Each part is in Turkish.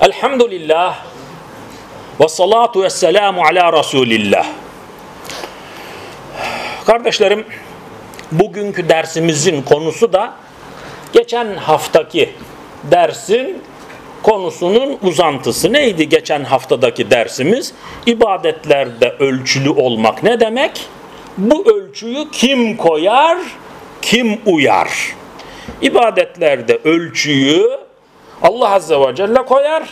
Elhamdülillah ve salatu ve selamu ala Resulillah. Kardeşlerim, bugünkü dersimizin konusu da geçen haftaki dersin konusunun uzantısı. Neydi geçen haftadaki dersimiz? İbadetlerde ölçülü olmak ne demek? Bu ölçüyü kim koyar, kim uyar? İbadetlerde ölçüyü Allah Azze ve Celle koyar.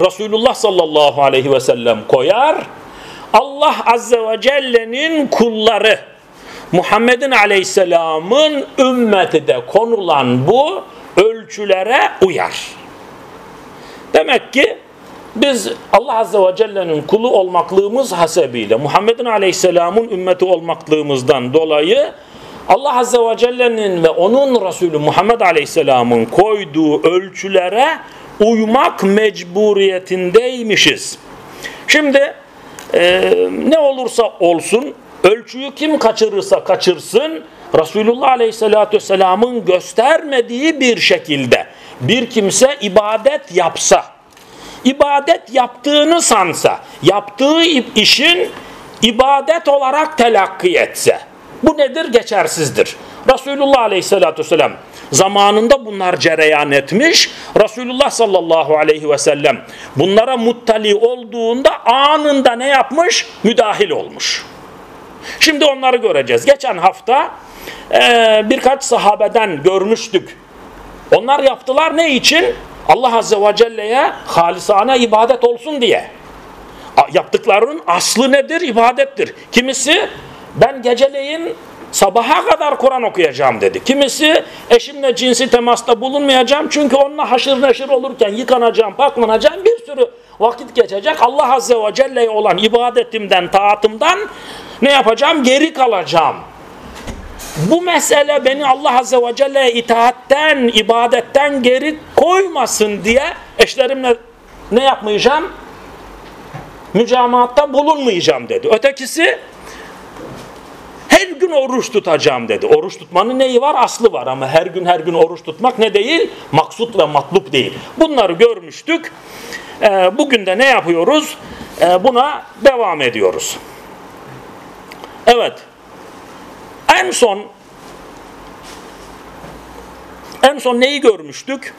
Resulullah sallallahu aleyhi ve sellem koyar. Allah Azze ve Celle'nin kulları Muhammed'in aleyhisselamın ümmeti de konulan bu ölçülere uyar. Demek ki biz Allah Azze ve Celle'nin kulu olmaklığımız hasebiyle Muhammed'in aleyhisselamın ümmeti olmaklığımızdan dolayı Allah Azze ve Celle'nin ve onun Resulü Muhammed Aleyhisselam'ın koyduğu ölçülere uymak mecburiyetindeymişiz. Şimdi e, ne olursa olsun ölçüyü kim kaçırırsa kaçırsın Resulullah Aleyhisselatü Vesselam'ın göstermediği bir şekilde bir kimse ibadet yapsa ibadet yaptığını sansa yaptığı işin ibadet olarak telakki etse bu nedir? Geçersizdir. Resulullah Aleyhisselatü Vesselam zamanında bunlar cereyan etmiş. Resulullah sallallahu aleyhi ve sellem bunlara muttali olduğunda anında ne yapmış? Müdahil olmuş. Şimdi onları göreceğiz. Geçen hafta e, birkaç sahabeden görmüştük. Onlar yaptılar ne için? Allah Azze ve Celle'ye halisane ibadet olsun diye. Yaptıklarının aslı nedir? İbadettir. Kimisi ben geceleyin sabaha kadar Kur'an okuyacağım dedi. Kimisi eşimle cinsi temasta bulunmayacağım çünkü onunla haşır neşir olurken yıkanacağım, paklanacağım bir sürü vakit geçecek. Allah Azze ve Celle'ye olan ibadetimden, taatımdan ne yapacağım? Geri kalacağım. Bu mesele beni Allah Azze ve Celle'ye itaatten, ibadetten geri koymasın diye eşlerimle ne yapmayacağım? Mücamahatta bulunmayacağım dedi. Ötekisi her gün oruç tutacağım dedi. Oruç tutmanın neyi var? Aslı var ama her gün her gün oruç tutmak ne değil? Maksut ve matlub değil. Bunları görmüştük. Ee, bugün de ne yapıyoruz? Ee, buna devam ediyoruz. Evet. En son en son neyi görmüştük?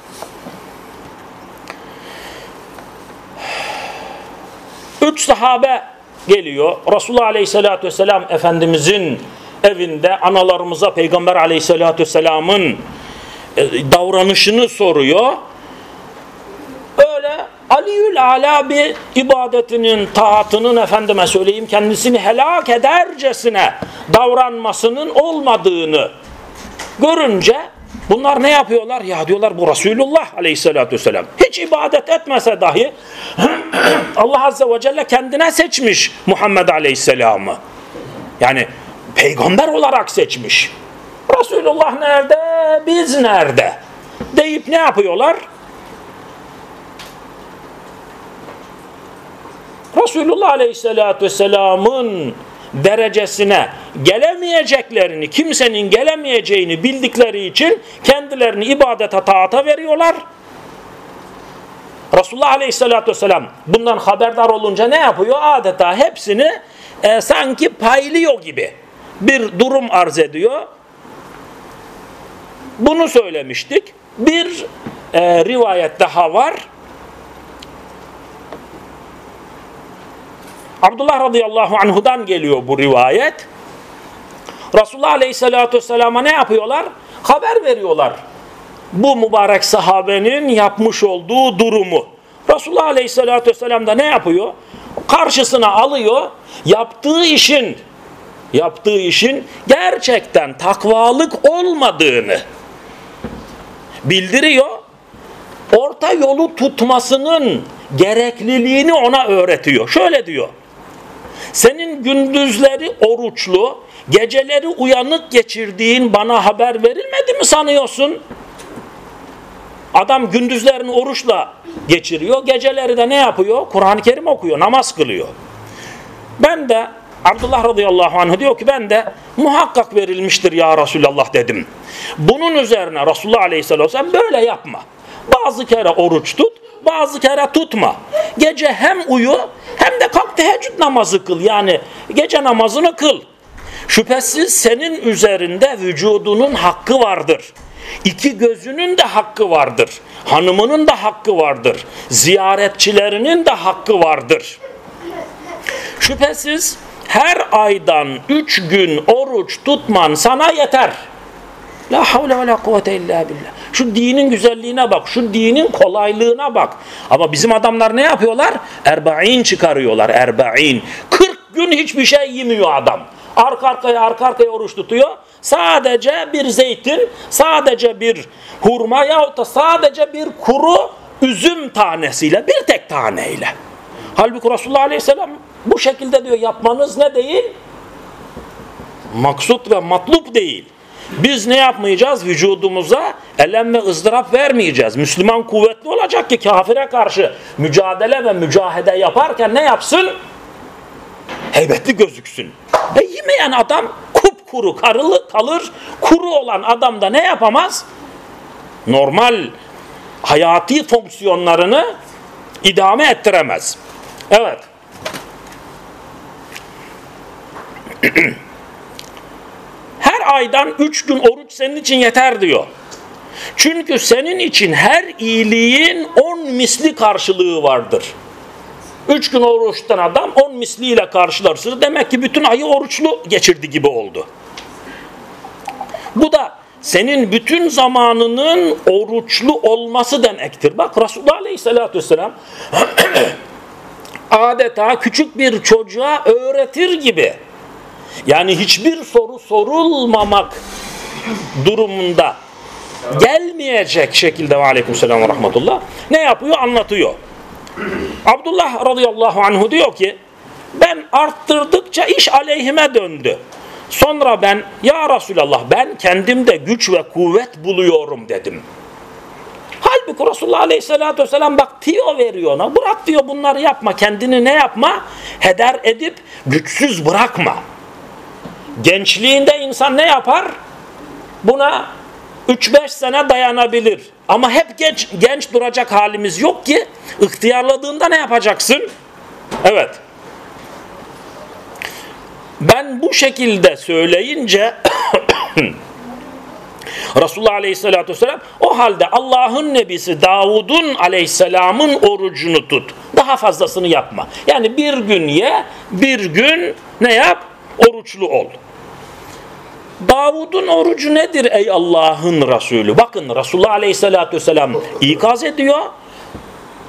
Üç sahabe geliyor. Resulullah Aleyhisselatü Vesselam Efendimizin evinde analarımıza Peygamber Aleyhisselatü Vesselam'ın e, davranışını soruyor. Öyle Aliül Ala bir ibadetinin, taatının efendime söyleyeyim kendisini helak edercesine davranmasının olmadığını görünce bunlar ne yapıyorlar? Ya diyorlar bu Resulullah aleyhissalatü vesselam. Hiç ibadet etmese dahi Allah azze ve celle kendine seçmiş Muhammed aleyhisselamı. Yani peygamber olarak seçmiş. Resulullah nerede? Biz nerede? Deyip ne yapıyorlar? Resulullah Aleyhisselatü Vesselam'ın derecesine gelemeyeceklerini, kimsenin gelemeyeceğini bildikleri için kendilerini ibadete taata veriyorlar. Resulullah Aleyhisselatü Vesselam bundan haberdar olunca ne yapıyor? Adeta hepsini e, sanki paylıyor gibi bir durum arz ediyor. Bunu söylemiştik. Bir e, rivayet daha var. Abdullah radıyallahu anhudan geliyor bu rivayet. Resulullah aleyhissalatü vesselama ne yapıyorlar? Haber veriyorlar. Bu mübarek sahabenin yapmış olduğu durumu. Resulullah aleyhissalatü vesselam da ne yapıyor? Karşısına alıyor. Yaptığı işin yaptığı işin gerçekten takvalık olmadığını bildiriyor. Orta yolu tutmasının gerekliliğini ona öğretiyor. Şöyle diyor. Senin gündüzleri oruçlu, geceleri uyanık geçirdiğin bana haber verilmedi mi sanıyorsun? Adam gündüzlerini oruçla geçiriyor, geceleri de ne yapıyor? Kur'an-ı Kerim okuyor, namaz kılıyor. Ben de Abdullah radıyallahu anh diyor ki ben de muhakkak verilmiştir ya Resulallah dedim. Bunun üzerine Resulullah aleyhisselatü vesselam böyle yapma. Bazı kere oruç tut, bazı kere tutma. Gece hem uyu hem de kalk teheccüd namazı kıl. Yani gece namazını kıl. Şüphesiz senin üzerinde vücudunun hakkı vardır. İki gözünün de hakkı vardır. Hanımının da hakkı vardır. Ziyaretçilerinin de hakkı vardır. Şüphesiz her aydan üç gün oruç tutman sana yeter. La havle ve la kuvvete illa billah. Şu dinin güzelliğine bak, şu dinin kolaylığına bak. Ama bizim adamlar ne yapıyorlar? Erba'in çıkarıyorlar, erba'in. 40 gün hiçbir şey yemiyor adam. Arka arkaya arka arkaya oruç tutuyor. Sadece bir zeytin, sadece bir hurma yahut da sadece bir kuru üzüm tanesiyle, bir tek taneyle. Halbuki Resulullah Aleyhisselam bu şekilde diyor yapmanız ne değil? Maksut ve matlup değil. Biz ne yapmayacağız? Vücudumuza elem ve ızdırap vermeyeceğiz. Müslüman kuvvetli olacak ki kafire karşı mücadele ve mücahede yaparken ne yapsın? Heybetli gözüksün. E yemeyen adam kupkuru karılı kalır. Kuru olan adam da ne yapamaz? Normal hayati fonksiyonlarını idame ettiremez. Evet. her aydan üç gün oruç senin için yeter diyor. Çünkü senin için her iyiliğin on misli karşılığı vardır. Üç gün oruçtan adam on misliyle karşılarsın. Demek ki bütün ayı oruçlu geçirdi gibi oldu. Bu da senin bütün zamanının oruçlu olması demektir. Bak Resulullah Aleyhisselatü Vesselam adeta küçük bir çocuğa öğretir gibi yani hiçbir soru sorulmamak durumunda gelmeyecek şekilde ve aleykümselam ve rahmetullah ne yapıyor anlatıyor. Abdullah radıyallahu anhu diyor ki ben arttırdıkça iş aleyhime döndü. Sonra ben ya Resulallah ben kendimde güç ve kuvvet buluyorum dedim. Halbuki Resulullah aleyhissalatü vesselam bak tiyo veriyor ona. Bırak diyor bunları yapma kendini ne yapma? Heder edip güçsüz bırakma. Gençliğinde insan ne yapar? Buna 3-5 sene dayanabilir. Ama hep genç, genç duracak halimiz yok ki. İhtiyarladığında ne yapacaksın? Evet. Ben bu şekilde söyleyince Resulullah Aleyhisselatü Vesselam o halde Allah'ın nebisi Davud'un Aleyhisselam'ın orucunu tut. Daha fazlasını yapma. Yani bir gün ye, bir gün ne yap? Oruçlu ol. Davud'un orucu nedir ey Allah'ın Resulü? Bakın Resulullah Aleyhisselatü Vesselam ikaz ediyor.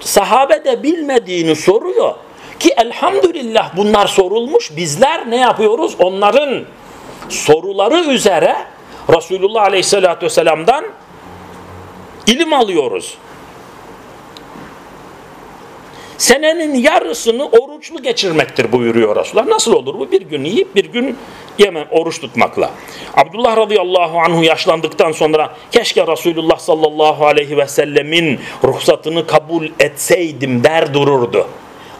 Sahabe de bilmediğini soruyor. Ki elhamdülillah bunlar sorulmuş. Bizler ne yapıyoruz? Onların soruları üzere Resulullah Aleyhisselatü Vesselam'dan ilim alıyoruz. Senenin yarısını oruçlu geçirmektir buyuruyor Resulullah. Nasıl olur bu? Bir gün yiyip bir gün yemem oruç tutmakla. Abdullah radıyallahu anhu yaşlandıktan sonra keşke Resulullah sallallahu aleyhi ve sellemin ruhsatını kabul etseydim der dururdu.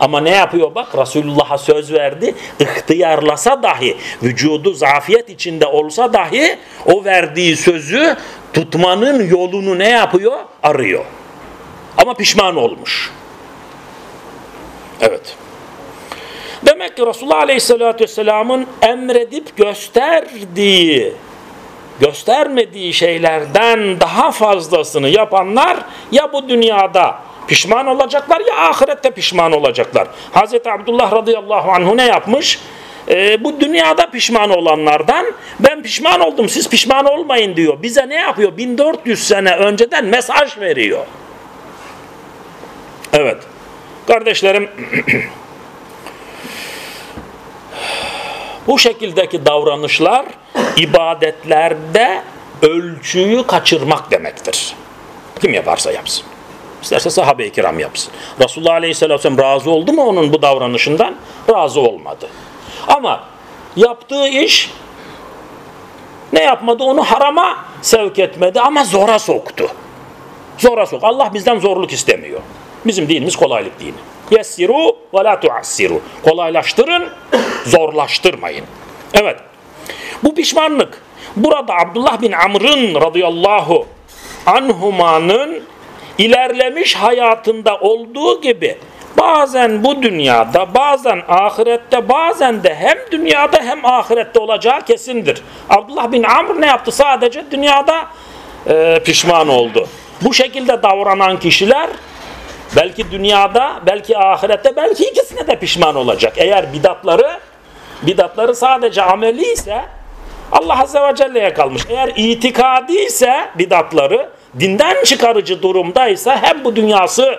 Ama ne yapıyor bak Resulullah'a söz verdi. İhtiyarlasa dahi vücudu zafiyet içinde olsa dahi o verdiği sözü tutmanın yolunu ne yapıyor? Arıyor. Ama pişman olmuş. Evet. Demek ki Resulullah Aleyhisselatü Vesselam'ın emredip gösterdiği, göstermediği şeylerden daha fazlasını yapanlar ya bu dünyada pişman olacaklar ya ahirette pişman olacaklar. Hazreti Abdullah radıyallahu anhu ne yapmış? Ee, bu dünyada pişman olanlardan ben pişman oldum siz pişman olmayın diyor. Bize ne yapıyor? 1400 sene önceden mesaj veriyor. Evet. Kardeşlerim bu şekildeki davranışlar ibadetlerde ölçüyü kaçırmak demektir. Kim yaparsa yapsın. İsterse sahabe-i kiram yapsın. Resulullah Aleyhisselatü Vesselam razı oldu mu onun bu davranışından? Razı olmadı. Ama yaptığı iş ne yapmadı? Onu harama sevk etmedi ama zora soktu. Zora sok. Allah bizden zorluk istemiyor. Bizim dinimiz kolaylık dini. Yessiru ve la tuassiru. Kolaylaştırın, zorlaştırmayın. Evet. Bu pişmanlık burada Abdullah bin Amr'ın radıyallahu anhumanın ilerlemiş hayatında olduğu gibi bazen bu dünyada, bazen ahirette, bazen de hem dünyada hem ahirette olacağı kesindir. Abdullah bin Amr ne yaptı? Sadece dünyada e, pişman oldu. Bu şekilde davranan kişiler belki dünyada, belki ahirette, belki ikisine de pişman olacak. Eğer bidatları, bidatları sadece ameli ise Allah Azze ve Celle'ye kalmış. Eğer itikadi ise bidatları, dinden çıkarıcı durumdaysa hem bu dünyası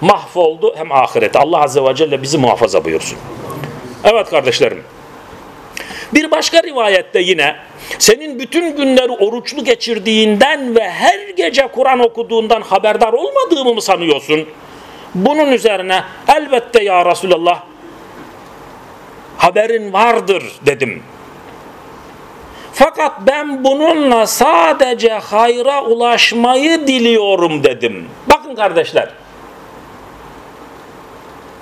mahvoldu hem ahireti. Allah Azze ve Celle bizi muhafaza buyursun. Evet kardeşlerim. Bir başka rivayette yine senin bütün günleri oruçlu geçirdiğinden ve her gece Kur'an okuduğundan haberdar olmadığımı mı sanıyorsun? Bunun üzerine elbette ya Resulallah haberin vardır dedim. Fakat ben bununla sadece hayra ulaşmayı diliyorum dedim. Bakın kardeşler.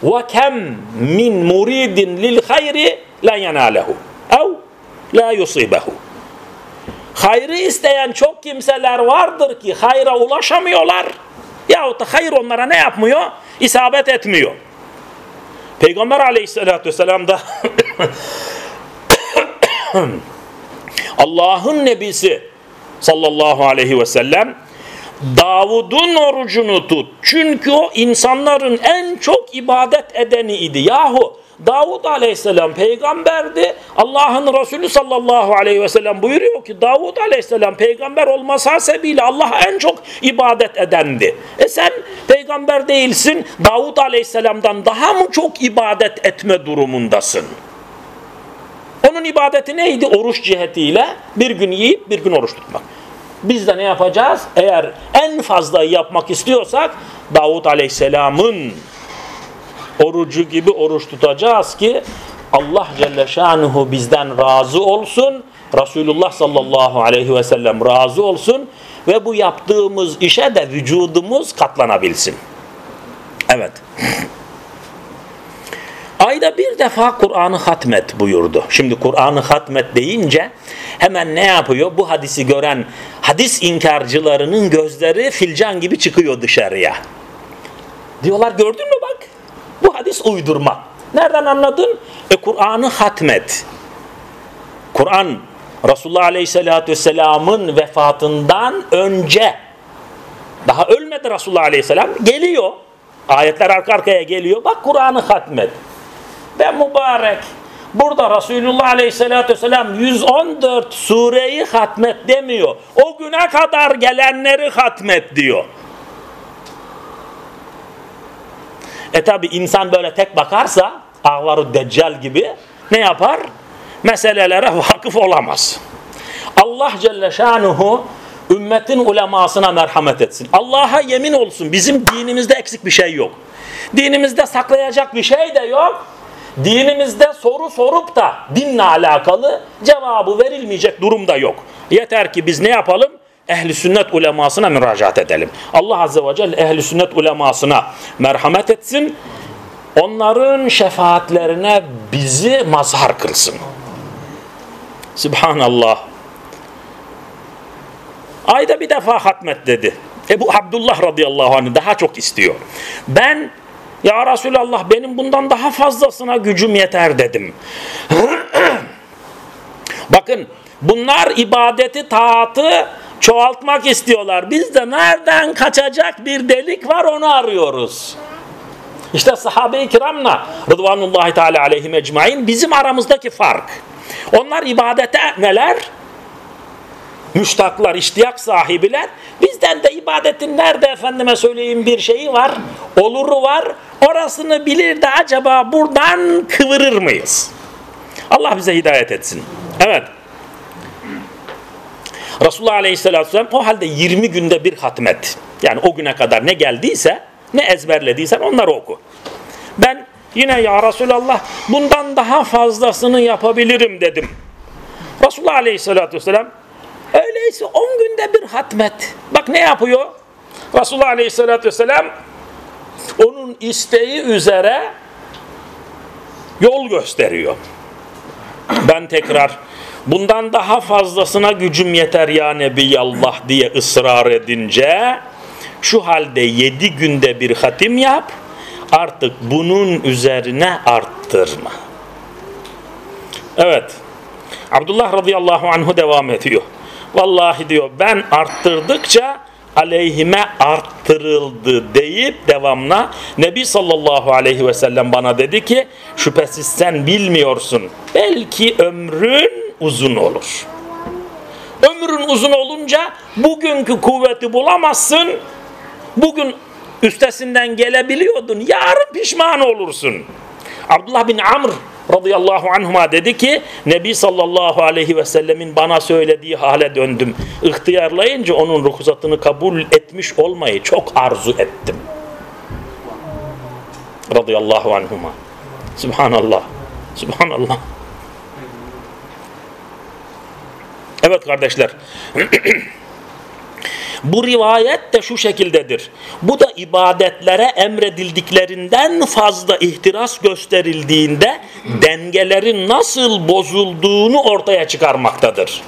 Ve kem min muridin lil hayri la yenalehu ev la yusibehu. Hayrı isteyen çok kimseler vardır ki hayra ulaşamıyorlar. Yahut da hayır onlara ne yapmıyor? İsabet etmiyor. Peygamber aleyhissalatü vesselam da Allah'ın nebisi sallallahu aleyhi ve sellem Davud'un orucunu tut. Çünkü o insanların en çok ibadet edeni idi. Yahu Davud aleyhisselam peygamberdi. Allah'ın Resulü sallallahu aleyhi ve sellem buyuruyor ki Davud aleyhisselam peygamber olması hasebiyle Allah'a en çok ibadet edendi. E sen peygamber değilsin. Davud aleyhisselamdan daha mı çok ibadet etme durumundasın? Onun ibadeti neydi? Oruç cihetiyle bir gün yiyip bir gün oruç tutmak. Biz de ne yapacağız? Eğer en fazla yapmak istiyorsak Davut Aleyhisselam'ın orucu gibi oruç tutacağız ki Allah Celle Şanuhu bizden razı olsun. Resulullah sallallahu aleyhi ve sellem razı olsun ve bu yaptığımız işe de vücudumuz katlanabilsin. Evet. Ayda bir defa Kur'an'ı hatmet buyurdu. Şimdi Kur'an'ı hatmet deyince hemen ne yapıyor? Bu hadisi gören hadis inkarcılarının gözleri filcan gibi çıkıyor dışarıya. Diyorlar gördün mü bak? Bu hadis uydurma. Nereden anladın? E Kur'an'ı hatmet. Kur'an Resulullah Aleyhisselatü Vesselam'ın vefatından önce daha ölmedi Resulullah Aleyhisselam geliyor. Ayetler arka arkaya geliyor. Bak Kur'an'ı hatmet. Ve mübarek burada Resulullah Aleyhisselatü Vesselam 114 sureyi hatmet demiyor. O güne kadar gelenleri hatmet diyor. E tabi insan böyle tek bakarsa ağları deccal gibi ne yapar? Meselelere vakıf olamaz. Allah Celle Şanuhu ümmetin ulemasına merhamet etsin. Allah'a yemin olsun bizim dinimizde eksik bir şey yok. Dinimizde saklayacak bir şey de yok. Dinimizde soru sorup da dinle alakalı cevabı verilmeyecek durumda yok. Yeter ki biz ne yapalım? Ehli sünnet ulemasına müracaat edelim. Allah Azze ve Celle ehli sünnet ulemasına merhamet etsin. Onların şefaatlerine bizi mazhar kılsın. Subhanallah. Ayda bir defa hatmet dedi. Ebu Abdullah radıyallahu anh daha çok istiyor. Ben ya Resulallah benim bundan daha fazlasına gücüm yeter dedim. Bakın bunlar ibadeti, taatı çoğaltmak istiyorlar. Biz de nereden kaçacak bir delik var onu arıyoruz. İşte sahabe-i kiramla Rıdvanullahi Teala aleyhim ecmain bizim aramızdaki fark. Onlar ibadete neler? Müştaklar, iştiyak sahibiler. Bizden de ibadetin nerede efendime söyleyeyim bir şeyi var, oluru var. Orasını bilir de acaba buradan kıvırır mıyız? Allah bize hidayet etsin. Evet. Resulullah Aleyhisselatü Vesselam o halde 20 günde bir hatmet. Yani o güne kadar ne geldiyse, ne ezberlediysen onları oku. Ben yine ya Resulallah bundan daha fazlasını yapabilirim dedim. Resulullah Aleyhisselatü Vesselam öyleyse 10 günde bir hatmet. Bak ne yapıyor? Resulullah Aleyhisselatü Vesselam onun isteği üzere yol gösteriyor. Ben tekrar bundan daha fazlasına gücüm yeter ya Nebiyallah diye ısrar edince şu halde yedi günde bir hatim yap artık bunun üzerine arttırma. Evet. Abdullah radıyallahu anhu devam ediyor. Vallahi diyor ben arttırdıkça aleyhime arttırıldı deyip devamla Nebi sallallahu aleyhi ve sellem bana dedi ki şüphesiz sen bilmiyorsun belki ömrün uzun olur. Ömrün uzun olunca bugünkü kuvveti bulamazsın. Bugün üstesinden gelebiliyordun. Yarın pişman olursun. Abdullah bin Amr radıyallahu anhuma dedi ki Nebi sallallahu aleyhi ve sellemin bana söylediği hale döndüm. İhtiyarlayınca onun ruhsatını kabul etmiş olmayı çok arzu ettim. Radıyallahu anhuma. Subhanallah. Subhanallah. Evet kardeşler. Bu rivayet de şu şekildedir. Bu da ibadetlere emredildiklerinden fazla ihtiras gösterildiğinde dengelerin nasıl bozulduğunu ortaya çıkarmaktadır.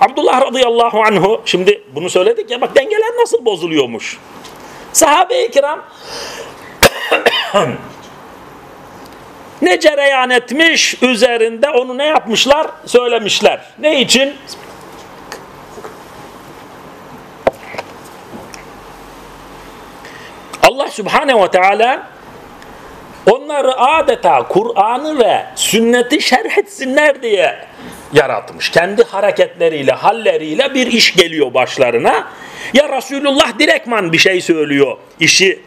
Abdullah radıyallahu anhu şimdi bunu söyledik ya bak dengeler nasıl bozuluyormuş. Sahabe-i kiram ne cereyan etmiş üzerinde onu ne yapmışlar söylemişler. Ne için? Allah Subhanahu ve Teala onları adeta Kur'an'ı ve sünneti şerh etsinler diye yaratmış. Kendi hareketleriyle, halleriyle bir iş geliyor başlarına. Ya Resulullah direktman bir şey söylüyor, işi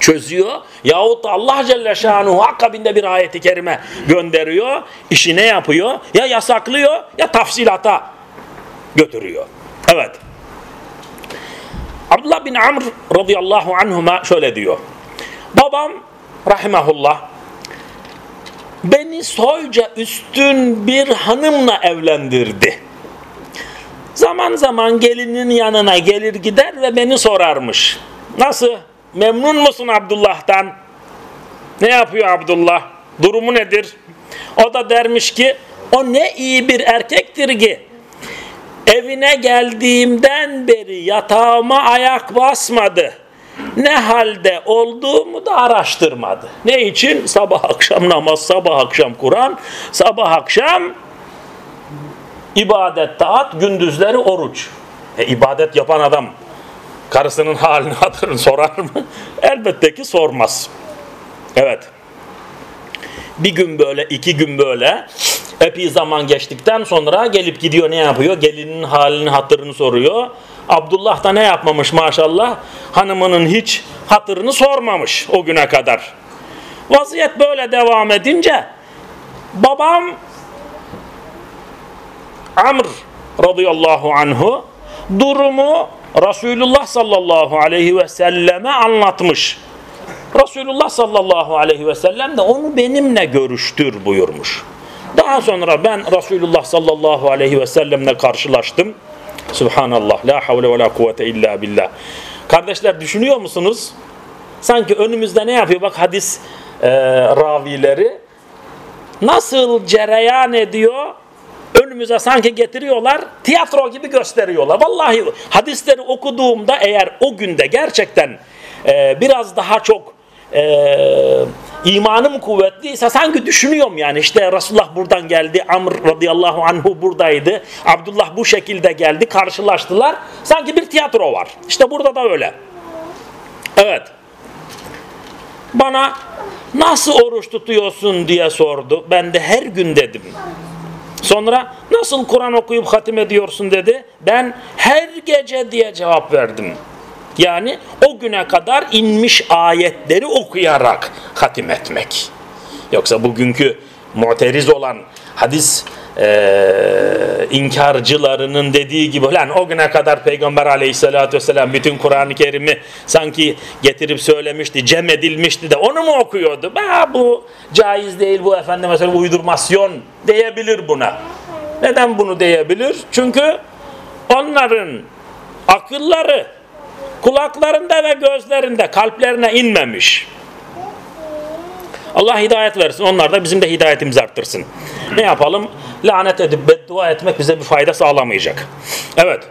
çözüyor. Yahut da Allah Celle Şanuhu akabinde bir ayeti kerime gönderiyor. İşi ne yapıyor? Ya yasaklıyor ya tafsilata götürüyor. Evet. Abdullah bin Amr radıyallahu anhuma şöyle diyor. Babam rahimahullah beni soyca üstün bir hanımla evlendirdi. Zaman zaman gelinin yanına gelir gider ve beni sorarmış. Nasıl? Memnun musun Abdullah'tan? Ne yapıyor Abdullah? Durumu nedir? O da dermiş ki o ne iyi bir erkektir ki evine geldiğimden beri yatağıma ayak basmadı. Ne halde olduğumu da araştırmadı. Ne için? Sabah akşam namaz, sabah akşam Kur'an, sabah akşam ibadet taat, gündüzleri oruç. E, ibadet yapan adam karısının halini hatırını sorar mı? Elbette ki sormaz. Evet. Bir gün böyle, iki gün böyle epey zaman geçtikten sonra gelip gidiyor ne yapıyor? Gelinin halini hatırını soruyor. Abdullah da ne yapmamış maşallah? Hanımının hiç hatırını sormamış o güne kadar. Vaziyet böyle devam edince babam Amr radıyallahu anhu durumu Resulullah sallallahu aleyhi ve selleme anlatmış. Resulullah sallallahu aleyhi ve sellem de onu benimle görüştür buyurmuş. Daha sonra ben Resulullah sallallahu aleyhi ve sellemle karşılaştım. Subhanallah. La havle ve la kuvvete illa billah. Kardeşler düşünüyor musunuz? Sanki önümüzde ne yapıyor? Bak hadis e, ravileri nasıl cereyan ediyor? Önümüze sanki getiriyorlar, tiyatro gibi gösteriyorlar. Vallahi hadisleri okuduğumda eğer o günde gerçekten e, biraz daha çok e, imanım kuvvetliyse sanki düşünüyorum yani. İşte Resulullah buradan geldi Amr radıyallahu anhu buradaydı. Abdullah bu şekilde geldi karşılaştılar. Sanki bir tiyatro var. İşte burada da öyle. Evet. Bana nasıl oruç tutuyorsun diye sordu. Ben de her gün dedim. Sonra nasıl Kur'an okuyup hatim ediyorsun dedi. Ben her gece diye cevap verdim yani o güne kadar inmiş ayetleri okuyarak hatim etmek. Yoksa bugünkü muteriz olan hadis e, inkarcılarının dediği gibi lan o güne kadar Peygamber aleyhissalatü vesselam bütün Kur'an-ı Kerim'i sanki getirip söylemişti, cem edilmişti de onu mu okuyordu? Bu caiz değil bu efendim mesela uydurmasyon diyebilir buna. Neden bunu diyebilir? Çünkü onların akılları kulaklarında ve gözlerinde kalplerine inmemiş. Allah hidayet versin. Onlar da bizim de hidayetimizi arttırsın. Ne yapalım? Lanet edip beddua etmek bize bir fayda sağlamayacak. Evet.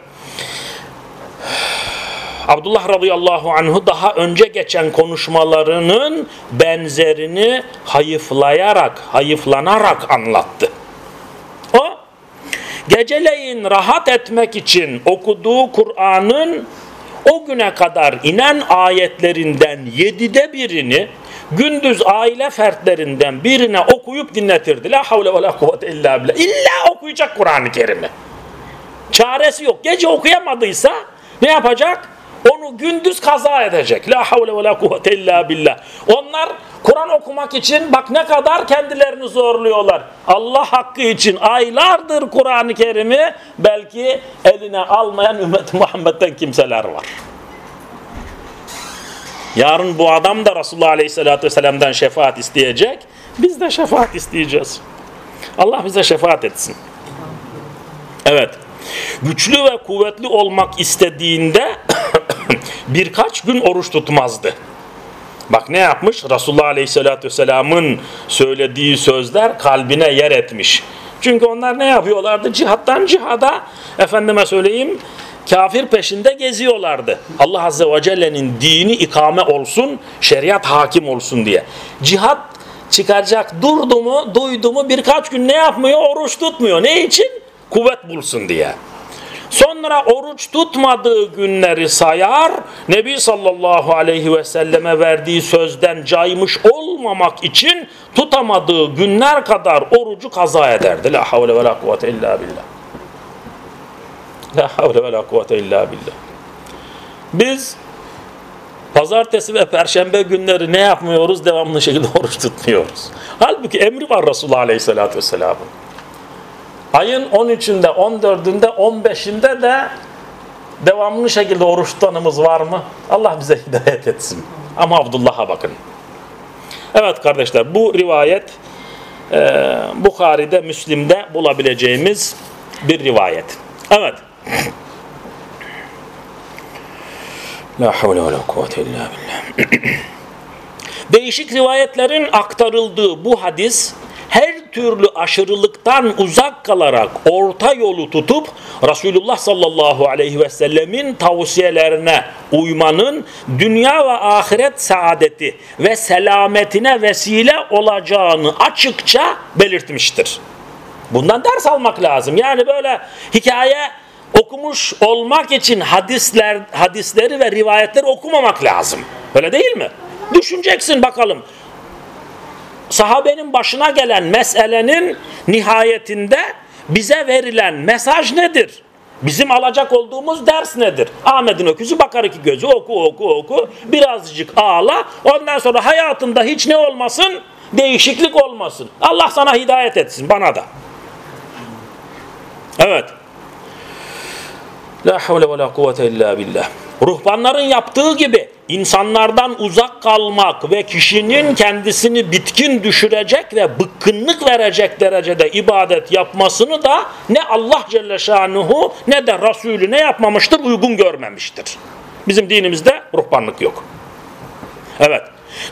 Abdullah radıyallahu anhu daha önce geçen konuşmalarının benzerini hayıflayarak, hayıflanarak anlattı. O geceleyin rahat etmek için okuduğu Kur'an'ın o güne kadar inen ayetlerinden yedide birini gündüz aile fertlerinden birine okuyup dinletirdi. La havle ve la kuvvete illa billah. İlla okuyacak Kur'an-ı Kerim'i. Çaresi yok. Gece okuyamadıysa ne yapacak? Onu gündüz kaza edecek. La havle ve la kuvvete illa billah. Onlar Kur'an okumak için bak ne kadar kendilerini zorluyorlar. Allah hakkı için aylardır Kur'an-ı Kerim'i belki eline almayan ümmet Muhammed'den kimseler var. Yarın bu adam da Resulullah Aleyhisselatü Vesselam'dan şefaat isteyecek. Biz de şefaat isteyeceğiz. Allah bize şefaat etsin. Evet. Güçlü ve kuvvetli olmak istediğinde birkaç gün oruç tutmazdı. Bak ne yapmış? Resulullah Aleyhisselatü Vesselam'ın söylediği sözler kalbine yer etmiş. Çünkü onlar ne yapıyorlardı? Cihattan cihada efendime söyleyeyim kafir peşinde geziyorlardı. Allah Azze ve Celle'nin dini ikame olsun, şeriat hakim olsun diye. Cihat çıkaracak durdu mu, duydu mu birkaç gün ne yapmıyor? Oruç tutmuyor. Ne için? Kuvvet bulsun diye. Sonra oruç tutmadığı günleri sayar, Nebi sallallahu aleyhi ve selleme verdiği sözden caymış olmamak için tutamadığı günler kadar orucu kaza ederdi. La havle ve la kuvvete illa billah. La havle ve la kuvvete illa billah. Biz pazartesi ve perşembe günleri ne yapmıyoruz? Devamlı şekilde oruç tutmuyoruz. Halbuki emri var Resulullah Aleyhisselatü Vesselam'ın. Ayın 13'ünde, 14'ünde, 15'inde de devamlı şekilde oruç tutanımız var mı? Allah bize hidayet etsin. Ama Abdullah'a bakın. Evet kardeşler bu rivayet e, Bukhari'de, Müslim'de bulabileceğimiz bir rivayet. Evet. La havle ve la kuvvete illa billah. Değişik rivayetlerin aktarıldığı bu hadis her türlü aşırılıktan uzak kalarak orta yolu tutup Resulullah sallallahu aleyhi ve sellemin tavsiyelerine uymanın dünya ve ahiret saadeti ve selametine vesile olacağını açıkça belirtmiştir. Bundan ders almak lazım. Yani böyle hikaye okumuş olmak için hadisler hadisleri ve rivayetleri okumamak lazım. Öyle değil mi? Düşüneceksin bakalım sahabenin başına gelen meselenin nihayetinde bize verilen mesaj nedir? Bizim alacak olduğumuz ders nedir? Ahmet'in öküzü bakar iki gözü oku oku oku birazcık ağla ondan sonra hayatında hiç ne olmasın? Değişiklik olmasın. Allah sana hidayet etsin bana da. Evet. La havle ve la kuvvete illa billah. Ruhbanların yaptığı gibi insanlardan uzak kalmak ve kişinin kendisini bitkin düşürecek ve bıkkınlık verecek derecede ibadet yapmasını da ne Allah Celle Şanuhu ne de Resulü ne yapmamıştır uygun görmemiştir. Bizim dinimizde ruhbanlık yok. Evet.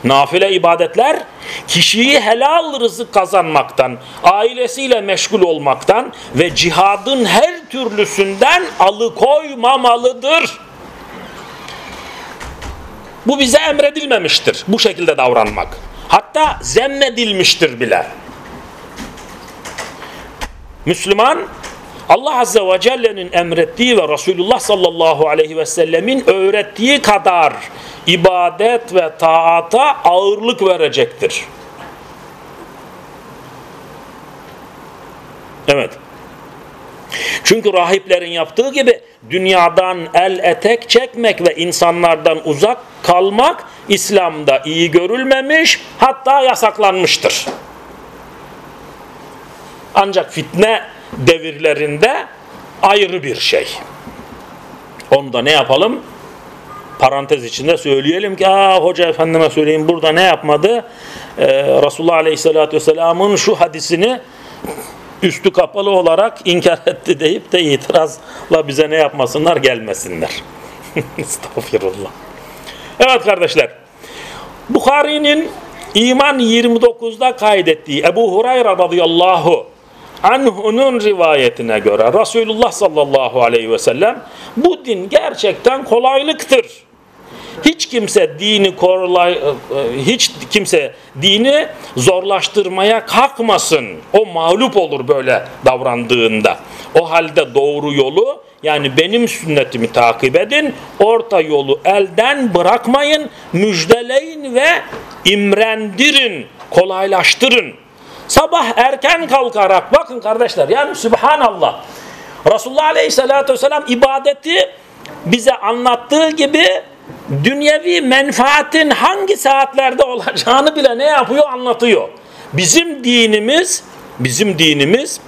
Nafile ibadetler kişiyi helal rızık kazanmaktan, ailesiyle meşgul olmaktan ve cihadın her türlüsünden alıkoymamalıdır. Bu bize emredilmemiştir bu şekilde davranmak. Hatta zemmedilmiştir bile. Müslüman Allah Azze ve Celle'nin emrettiği ve Resulullah sallallahu aleyhi ve sellemin öğrettiği kadar ibadet ve taata ağırlık verecektir. Evet. Çünkü rahiplerin yaptığı gibi dünyadan el etek çekmek ve insanlardan uzak kalmak İslam'da iyi görülmemiş hatta yasaklanmıştır. Ancak fitne devirlerinde ayrı bir şey. Onu da ne yapalım? Parantez içinde söyleyelim ki Aa, hoca efendime söyleyeyim burada ne yapmadı? Ee, Resulullah Aleyhisselatü Vesselam'ın şu hadisini üstü kapalı olarak inkar etti deyip de itirazla bize ne yapmasınlar gelmesinler. Estağfirullah. Evet kardeşler. Bukhari'nin İman 29'da kaydettiği Ebu Hurayra radıyallahu anhu'nun rivayetine göre Resulullah sallallahu aleyhi ve sellem bu din gerçekten kolaylıktır. Hiç kimse dini kolay, e, hiç kimse dini zorlaştırmaya kalkmasın. O mağlup olur böyle davrandığında. O halde doğru yolu yani benim sünnetimi takip edin. Orta yolu elden bırakmayın. Müjdeleyin ve imrendirin, kolaylaştırın. Sabah erken kalkarak bakın kardeşler yani Subhanallah. Resulullah Aleyhisselatü Vesselam ibadeti bize anlattığı gibi dünyevi menfaatin hangi saatlerde olacağını bile ne yapıyor anlatıyor. Bizim dinimiz bizim dinimiz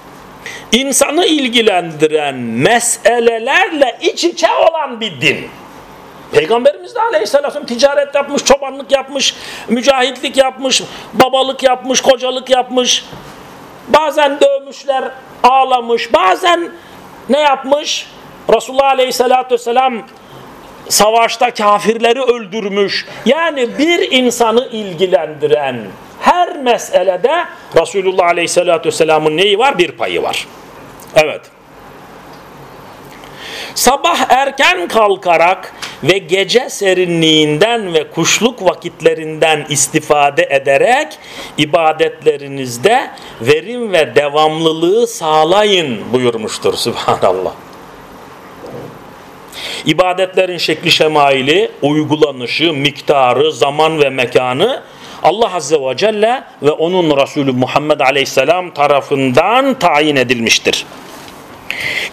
insanı ilgilendiren meselelerle iç içe olan bir din. Peygamberimiz de aleyhisselam ticaret yapmış, çobanlık yapmış, mücahitlik yapmış, babalık yapmış, kocalık yapmış. Bazen dövmüşler, ağlamış, bazen ne yapmış? Resulullah aleyhissalatü vesselam savaşta kafirleri öldürmüş. Yani bir insanı ilgilendiren her meselede Resulullah aleyhissalatü vesselamın neyi var? Bir payı var. Evet. Sabah erken kalkarak ve gece serinliğinden ve kuşluk vakitlerinden istifade ederek ibadetlerinizde verim ve devamlılığı sağlayın buyurmuştur Subhanallah. İbadetlerin şekli şemaili, uygulanışı, miktarı, zaman ve mekanı Allah Azze ve Celle ve onun Resulü Muhammed Aleyhisselam tarafından tayin edilmiştir.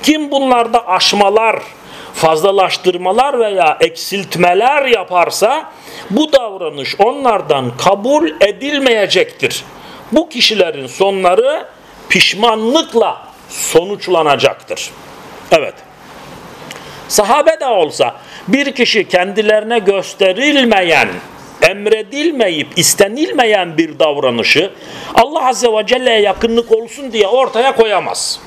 Kim bunlarda aşmalar, fazlalaştırmalar veya eksiltmeler yaparsa bu davranış onlardan kabul edilmeyecektir. Bu kişilerin sonları pişmanlıkla sonuçlanacaktır. Evet. Sahabe de olsa bir kişi kendilerine gösterilmeyen, emredilmeyip istenilmeyen bir davranışı Allah Azze ve Celle'ye yakınlık olsun diye ortaya koyamaz.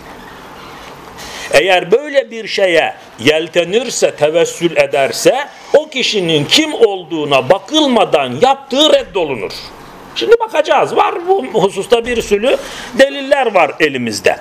Eğer böyle bir şeye yeltenirse, tevessül ederse o kişinin kim olduğuna bakılmadan yaptığı reddolunur. Şimdi bakacağız. Var bu hususta bir sürü deliller var elimizde.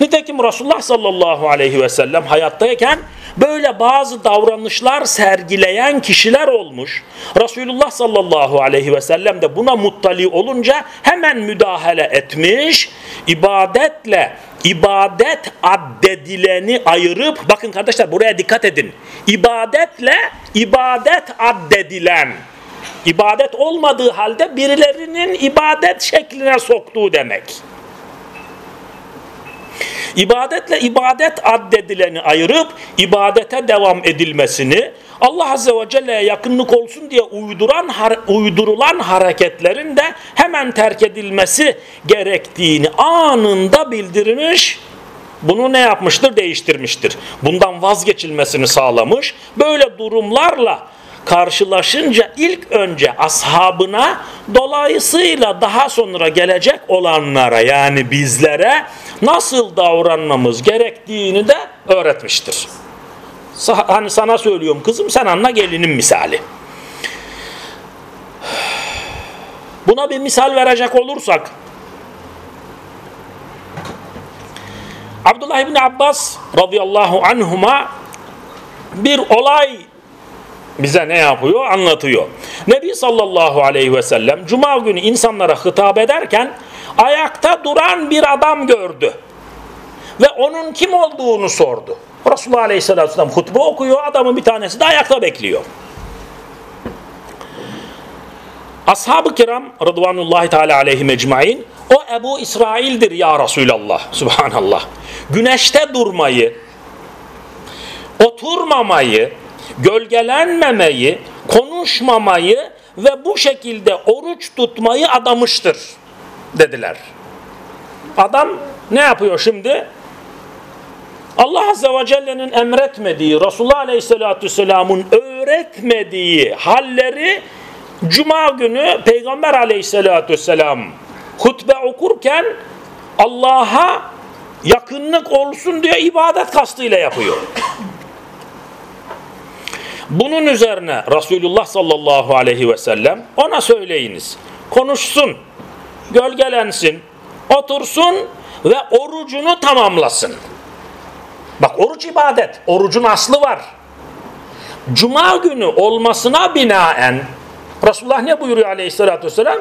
Nitekim Resulullah sallallahu aleyhi ve sellem hayattayken böyle bazı davranışlar sergileyen kişiler olmuş. Resulullah sallallahu aleyhi ve sellem de buna muttali olunca hemen müdahale etmiş. İbadetle ibadet addedileni ayırıp bakın kardeşler buraya dikkat edin. İbadetle ibadet addedilen ibadet olmadığı halde birilerinin ibadet şekline soktuğu demek. İbadetle ibadet addedileni ayırıp ibadete devam edilmesini Allah Azze ve Celle'ye yakınlık olsun diye uyduran, uydurulan hareketlerin de hemen terk edilmesi gerektiğini anında bildirmiş. Bunu ne yapmıştır? Değiştirmiştir. Bundan vazgeçilmesini sağlamış. Böyle durumlarla karşılaşınca ilk önce ashabına dolayısıyla daha sonra gelecek olanlara yani bizlere nasıl davranmamız gerektiğini de öğretmiştir. Hani sana söylüyorum kızım sen anla gelinin misali. Buna bir misal verecek olursak Abdullah İbni Abbas radıyallahu anhuma bir olay bize ne yapıyor? Anlatıyor. Nebi sallallahu aleyhi ve sellem cuma günü insanlara hitap ederken ayakta duran bir adam gördü. Ve onun kim olduğunu sordu. Resulullah aleyhisselatü vesselam hutbe okuyor. Adamın bir tanesi de ayakta bekliyor. Ashab-ı kiram Rıdvanullahi Teala aleyhi mecmain o Ebu İsrail'dir ya Resulallah. Subhanallah. Güneşte durmayı, oturmamayı, gölgelenmemeyi, konuşmamayı ve bu şekilde oruç tutmayı adamıştır dediler. Adam ne yapıyor şimdi? Allah Azze ve Celle'nin emretmediği, Resulullah Aleyhisselatü Vesselam'ın öğretmediği halleri Cuma günü Peygamber Aleyhisselatü Vesselam hutbe okurken Allah'a yakınlık olsun diye ibadet kastıyla yapıyor. Bunun üzerine Resulullah sallallahu aleyhi ve sellem ona söyleyiniz. Konuşsun, gölgelensin, otursun ve orucunu tamamlasın. Bak oruç ibadet, orucun aslı var. Cuma günü olmasına binaen Resulullah ne buyuruyor aleyhissalatü vesselam?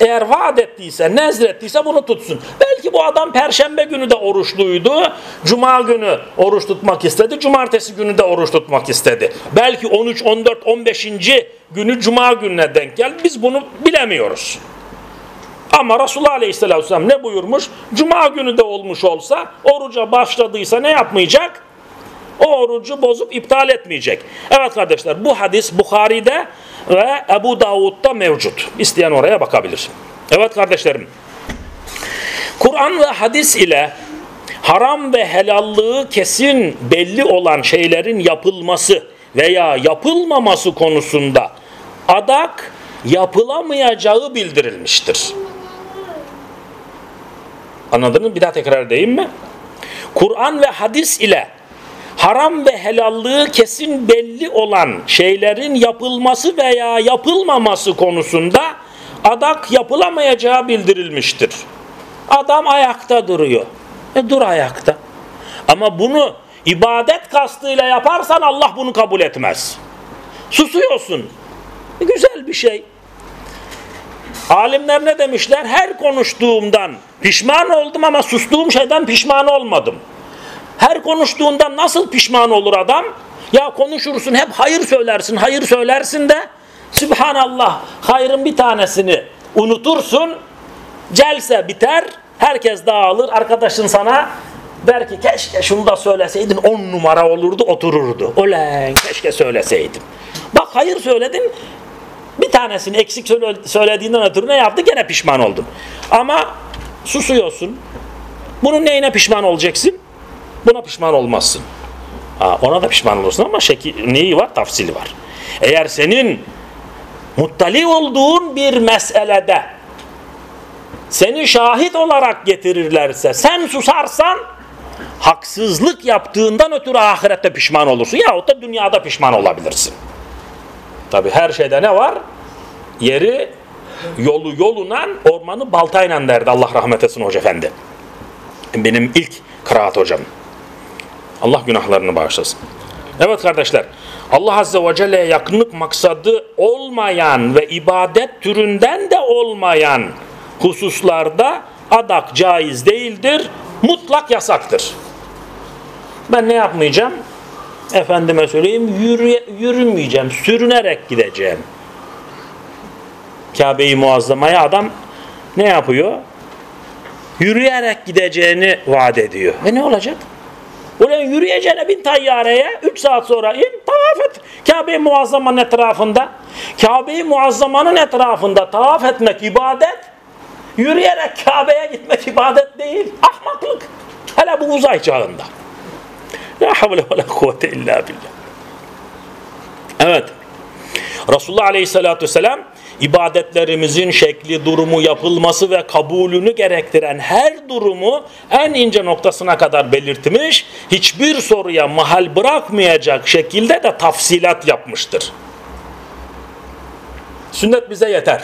Eğer vaat ettiyse, nezrettiyse bunu tutsun. Belki bu adam perşembe günü de oruçluydu. Cuma günü oruç tutmak istedi. Cumartesi günü de oruç tutmak istedi. Belki 13, 14, 15. günü cuma gününe denk geldi. Biz bunu bilemiyoruz. Ama Resulullah Aleyhisselatü Vesselam ne buyurmuş? Cuma günü de olmuş olsa oruca başladıysa ne yapmayacak? O orucu bozup iptal etmeyecek. Evet kardeşler bu hadis Bukhari'de ve Ebu Davud'da mevcut. İsteyen oraya bakabilir. Evet kardeşlerim. Kur'an ve hadis ile haram ve helallığı kesin belli olan şeylerin yapılması veya yapılmaması konusunda adak yapılamayacağı bildirilmiştir. Anladınız mı? Bir daha tekrar edeyim mi? Kur'an ve hadis ile haram ve helallığı kesin belli olan şeylerin yapılması veya yapılmaması konusunda adak yapılamayacağı bildirilmiştir. Adam ayakta duruyor. E dur ayakta. Ama bunu ibadet kastıyla yaparsan Allah bunu kabul etmez. Susuyorsun. E güzel bir şey. Alimler ne demişler? Her konuştuğumdan pişman oldum ama sustuğum şeyden pişman olmadım. Her konuştuğundan nasıl pişman olur adam? Ya konuşursun hep hayır söylersin, hayır söylersin de Sübhanallah hayrın bir tanesini unutursun. Celse biter, herkes dağılır, arkadaşın sana der ki keşke şunu da söyleseydin on numara olurdu otururdu. Olen keşke söyleseydim. Bak hayır söyledin bir tanesini eksik söylediğinden ötürü ne yaptı? Gene pişman oldun. Ama susuyorsun. Bunun neyine pişman olacaksın? Buna pişman olmazsın. Ha, ona da pişman olursun ama şekil, neyi var? Tafsili var. Eğer senin muttali olduğun bir meselede seni şahit olarak getirirlerse sen susarsan haksızlık yaptığından ötürü ahirette pişman olursun yahut da dünyada pişman olabilirsin. Tabi her şeyde ne var? Yeri yolu yolunan ormanı baltayla derdi Allah rahmet etsin hoca efendi. Benim ilk kıraat hocam. Allah günahlarını bağışlasın. Evet kardeşler Allah Azze ve Celle'ye yakınlık maksadı olmayan ve ibadet türünden de olmayan hususlarda adak caiz değildir. Mutlak yasaktır. Ben ne yapmayacağım? Efendime söyleyeyim yürü, yürümeyeceğim. Sürünerek gideceğim. Kabe-i Muazzama'ya adam ne yapıyor? Yürüyerek gideceğini vaat ediyor. E ne olacak? Ulan yürüyeceğine bin tayyareye 3 saat sonra in tavaf et. Kabe-i Muazzama'nın etrafında. Kabe-i Muazzama'nın etrafında tavaf etmek ibadet. Yürüyerek Kabe'ye gitmek ibadet değil. Ahmaklık. Hele bu uzay çağında. La havle ve la kuvvete illa billah. Evet. Resulullah Aleyhisselatü Vesselam ibadetlerimizin şekli, durumu, yapılması ve kabulünü gerektiren her durumu en ince noktasına kadar belirtmiş, hiçbir soruya mahal bırakmayacak şekilde de tafsilat yapmıştır. Sünnet bize yeter.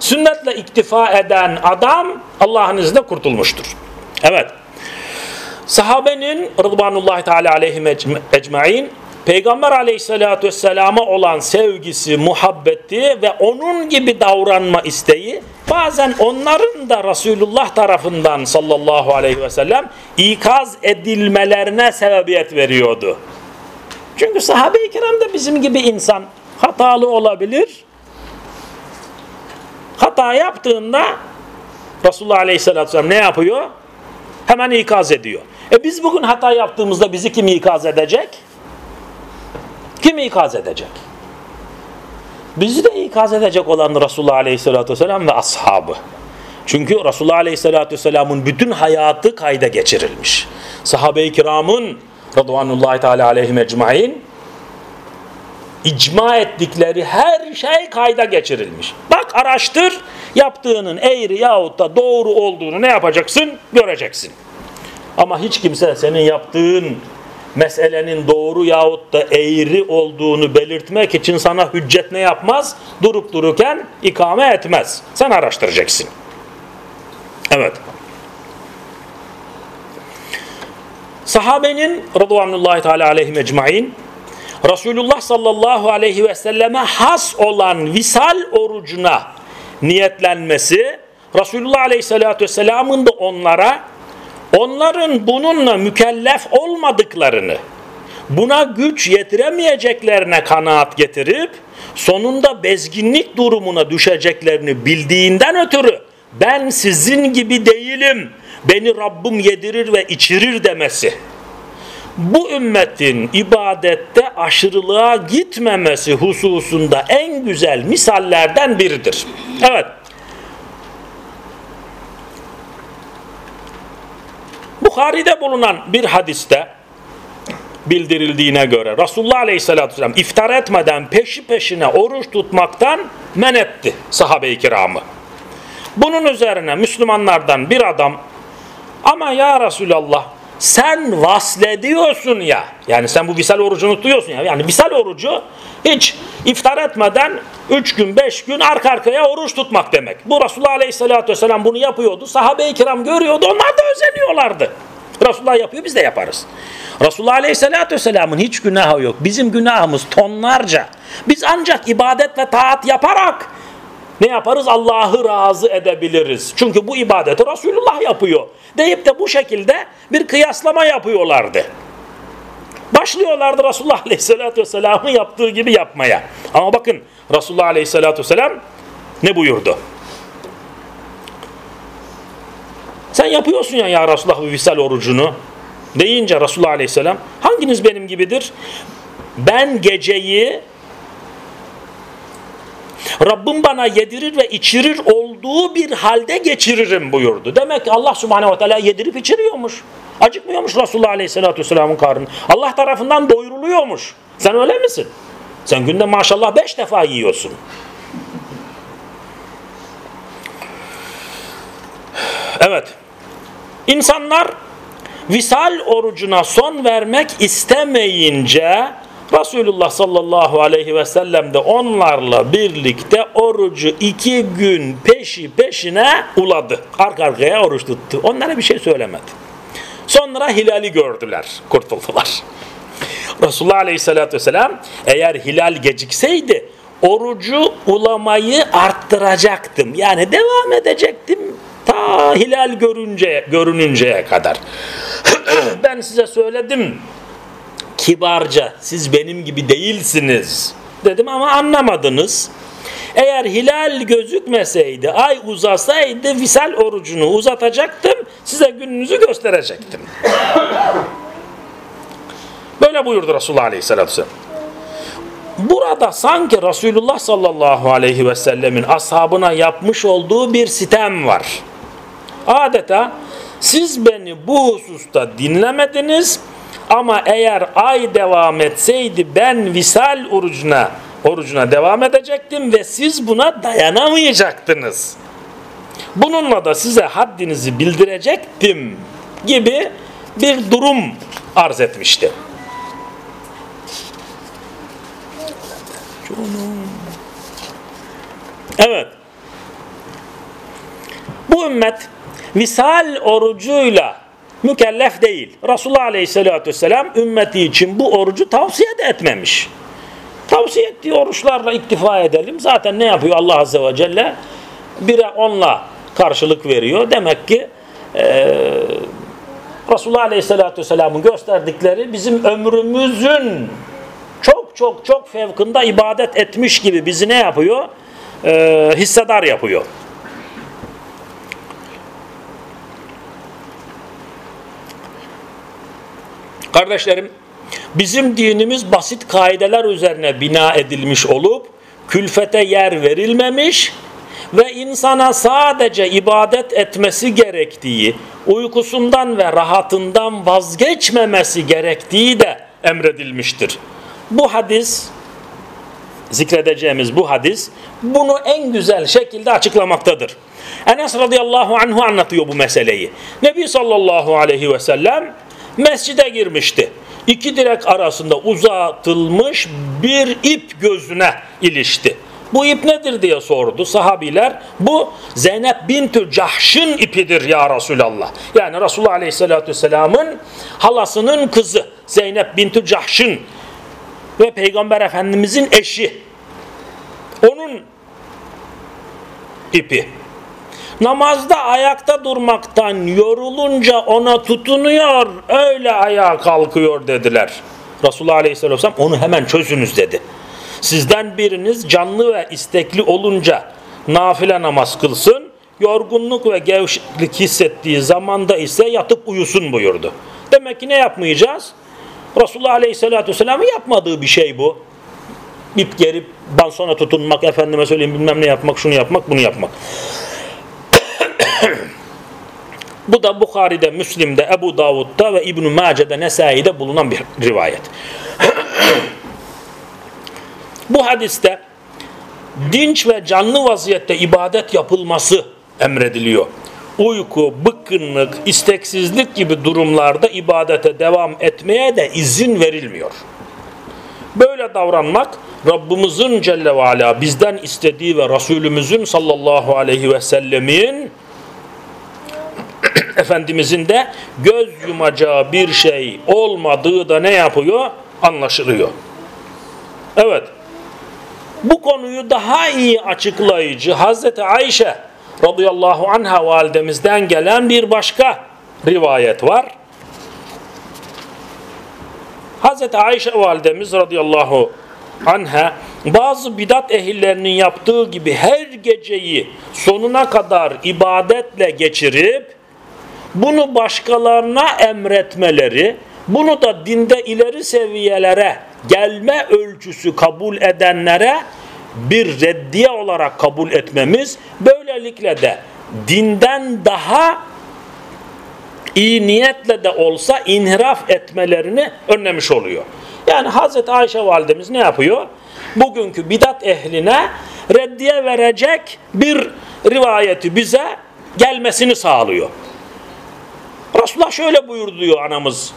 Sünnetle iktifa eden adam Allah'ın izniyle kurtulmuştur. Evet. Sahabenin Rıdvanullahi Teala aleyhim ecmain Peygamber aleyhissalatü vesselama olan sevgisi, muhabbeti ve onun gibi davranma isteği bazen onların da Resulullah tarafından sallallahu aleyhi ve sellem ikaz edilmelerine sebebiyet veriyordu. Çünkü sahabe-i kiram da bizim gibi insan hatalı olabilir. Hata yaptığında Resulullah aleyhissalatü vesselam ne yapıyor? Hemen ikaz ediyor. E biz bugün hata yaptığımızda bizi kim ikaz edecek? Kim ikaz edecek? Bizi de ikaz edecek olan Resulullah Aleyhisselatü Vesselam ve ashabı. Çünkü Resulullah Aleyhisselatü Vesselam'ın bütün hayatı kayda geçirilmiş. Sahabe-i kiramın Rıdvanullahi Teala aleyhim ecmain icma ettikleri her şey kayda geçirilmiş. Bak araştır yaptığının eğri yahut da doğru olduğunu ne yapacaksın? Göreceksin. Ama hiç kimse senin yaptığın meselenin doğru yahut da eğri olduğunu belirtmek için sana hüccet ne yapmaz? Durup dururken ikame etmez. Sen araştıracaksın. Evet. Sahabenin radıyallahu teala aleyhi ecmain Resulullah sallallahu aleyhi ve selleme has olan visal orucuna niyetlenmesi Resulullah aleyhissalatü vesselamın da onlara onların bununla mükellef olmadıklarını buna güç yetiremeyeceklerine kanaat getirip sonunda bezginlik durumuna düşeceklerini bildiğinden ötürü ben sizin gibi değilim beni Rabbim yedirir ve içirir demesi bu ümmetin ibadette aşırılığa gitmemesi hususunda en güzel misallerden biridir. Evet. Bukhari'de bulunan bir hadiste bildirildiğine göre Resulullah Aleyhisselatü Vesselam iftar etmeden peşi peşine oruç tutmaktan men etti sahabe-i kiramı. Bunun üzerine Müslümanlardan bir adam ama ya Resulallah sen vaslediyorsun ya. Yani sen bu visal orucunu tutuyorsun ya. Yani visal orucu hiç iftar etmeden 3 gün 5 gün arka arkaya oruç tutmak demek. Bu Resulullah Aleyhisselatü Vesselam bunu yapıyordu. Sahabe-i kiram görüyordu. Onlar da özeniyorlardı. Resulullah yapıyor biz de yaparız. Resulullah Aleyhisselatü Vesselam'ın hiç günahı yok. Bizim günahımız tonlarca. Biz ancak ibadet ve taat yaparak ne yaparız? Allah'ı razı edebiliriz. Çünkü bu ibadeti Resulullah yapıyor. Deyip de bu şekilde bir kıyaslama yapıyorlardı. Başlıyorlardı Resulullah Aleyhisselatü Vesselam'ın yaptığı gibi yapmaya. Ama bakın Resulullah Aleyhisselatü Vesselam ne buyurdu? Sen yapıyorsun ya ya Resulullah bu visal orucunu deyince Resulullah Aleyhisselam hanginiz benim gibidir? Ben geceyi Rabbim bana yedirir ve içirir olduğu bir halde geçiririm buyurdu. Demek ki Allah subhanehu ve teala yedirip içiriyormuş. Acıkmıyormuş Resulullah aleyhissalatü vesselamın karnı. Allah tarafından doyuruluyormuş. Sen öyle misin? Sen günde maşallah beş defa yiyorsun. Evet. İnsanlar visal orucuna son vermek istemeyince Resulullah sallallahu aleyhi ve sellem de onlarla birlikte orucu iki gün peşi peşine uladı. Arka arkaya oruç tuttu. Onlara bir şey söylemedi. Sonra hilali gördüler, kurtuldular. Resulullah aleyhissalatü vesselam eğer hilal gecikseydi orucu ulamayı arttıracaktım. Yani devam edecektim ta hilal görünce, görününceye kadar. ben size söyledim kibarca siz benim gibi değilsiniz dedim ama anlamadınız. Eğer hilal gözükmeseydi, ay uzasaydı visal orucunu uzatacaktım, size gününüzü gösterecektim. Böyle buyurdu Resulullah Aleyhisselatü Vesselam. Burada sanki Resulullah sallallahu aleyhi ve sellemin ashabına yapmış olduğu bir sitem var. Adeta siz beni bu hususta dinlemediniz, ama eğer ay devam etseydi ben visal orucuna orucuna devam edecektim ve siz buna dayanamayacaktınız. Bununla da size haddinizi bildirecektim gibi bir durum arz etmişti. Evet. Bu ümmet visal orucuyla mükellef değil. Resulullah Aleyhisselatü Vesselam ümmeti için bu orucu tavsiye de etmemiş. Tavsiye ettiği oruçlarla iktifa edelim. Zaten ne yapıyor Allah Azze ve Celle? Bire onla karşılık veriyor. Demek ki e, Resulullah Aleyhisselatü Vesselam'ın gösterdikleri bizim ömrümüzün çok çok çok fevkında ibadet etmiş gibi bizi ne yapıyor? E, hissedar yapıyor. Kardeşlerim, bizim dinimiz basit kaideler üzerine bina edilmiş olup külfete yer verilmemiş ve insana sadece ibadet etmesi gerektiği, uykusundan ve rahatından vazgeçmemesi gerektiği de emredilmiştir. Bu hadis, zikredeceğimiz bu hadis, bunu en güzel şekilde açıklamaktadır. Enes radıyallahu anhu anlatıyor bu meseleyi. Nebi sallallahu aleyhi ve sellem mescide girmişti. iki direk arasında uzatılmış bir ip gözüne ilişti. Bu ip nedir diye sordu sahabiler. Bu Zeynep bintü Cahş'ın ipidir ya Resulallah. Yani Resulullah Aleyhisselatü Vesselam'ın halasının kızı Zeynep bintü Cahş'ın ve Peygamber Efendimizin eşi. Onun ipi. Namazda ayakta durmaktan yorulunca ona tutunuyor, öyle ayağa kalkıyor dediler. Resulullah Aleyhisselatü Vesselam onu hemen çözünüz dedi. Sizden biriniz canlı ve istekli olunca nafile namaz kılsın, yorgunluk ve gevşeklik hissettiği zamanda ise yatıp uyusun buyurdu. Demek ki ne yapmayacağız? Resulullah Aleyhisselatü Vesselam'ın yapmadığı bir şey bu. İp gerip bansona tutunmak, efendime söyleyeyim bilmem ne yapmak, şunu yapmak, bunu yapmak. Bu da Bukhari'de, Müslim'de, Ebu Davud'da ve İbn-i Mace'de, Nesai'de bulunan bir rivayet. Bu hadiste dinç ve canlı vaziyette ibadet yapılması emrediliyor. Uyku, bıkkınlık, isteksizlik gibi durumlarda ibadete devam etmeye de izin verilmiyor. Böyle davranmak Rabbimizin Celle ve Ala bizden istediği ve Resulümüzün sallallahu aleyhi ve sellemin Efendimizin de göz yumacağı bir şey olmadığı da ne yapıyor? Anlaşılıyor. Evet. Bu konuyu daha iyi açıklayıcı Hazreti Ayşe radıyallahu anha validemizden gelen bir başka rivayet var. Hazreti Ayşe validemiz radıyallahu anha bazı bidat ehillerinin yaptığı gibi her geceyi sonuna kadar ibadetle geçirip bunu başkalarına emretmeleri, bunu da dinde ileri seviyelere gelme ölçüsü kabul edenlere bir reddiye olarak kabul etmemiz, böylelikle de dinden daha iyi niyetle de olsa inhiraf etmelerini önlemiş oluyor. Yani Hazreti Ayşe validemiz ne yapıyor? Bugünkü bidat ehline reddiye verecek bir rivayeti bize gelmesini sağlıyor. Resulullah şöyle buyurdu diyor anamız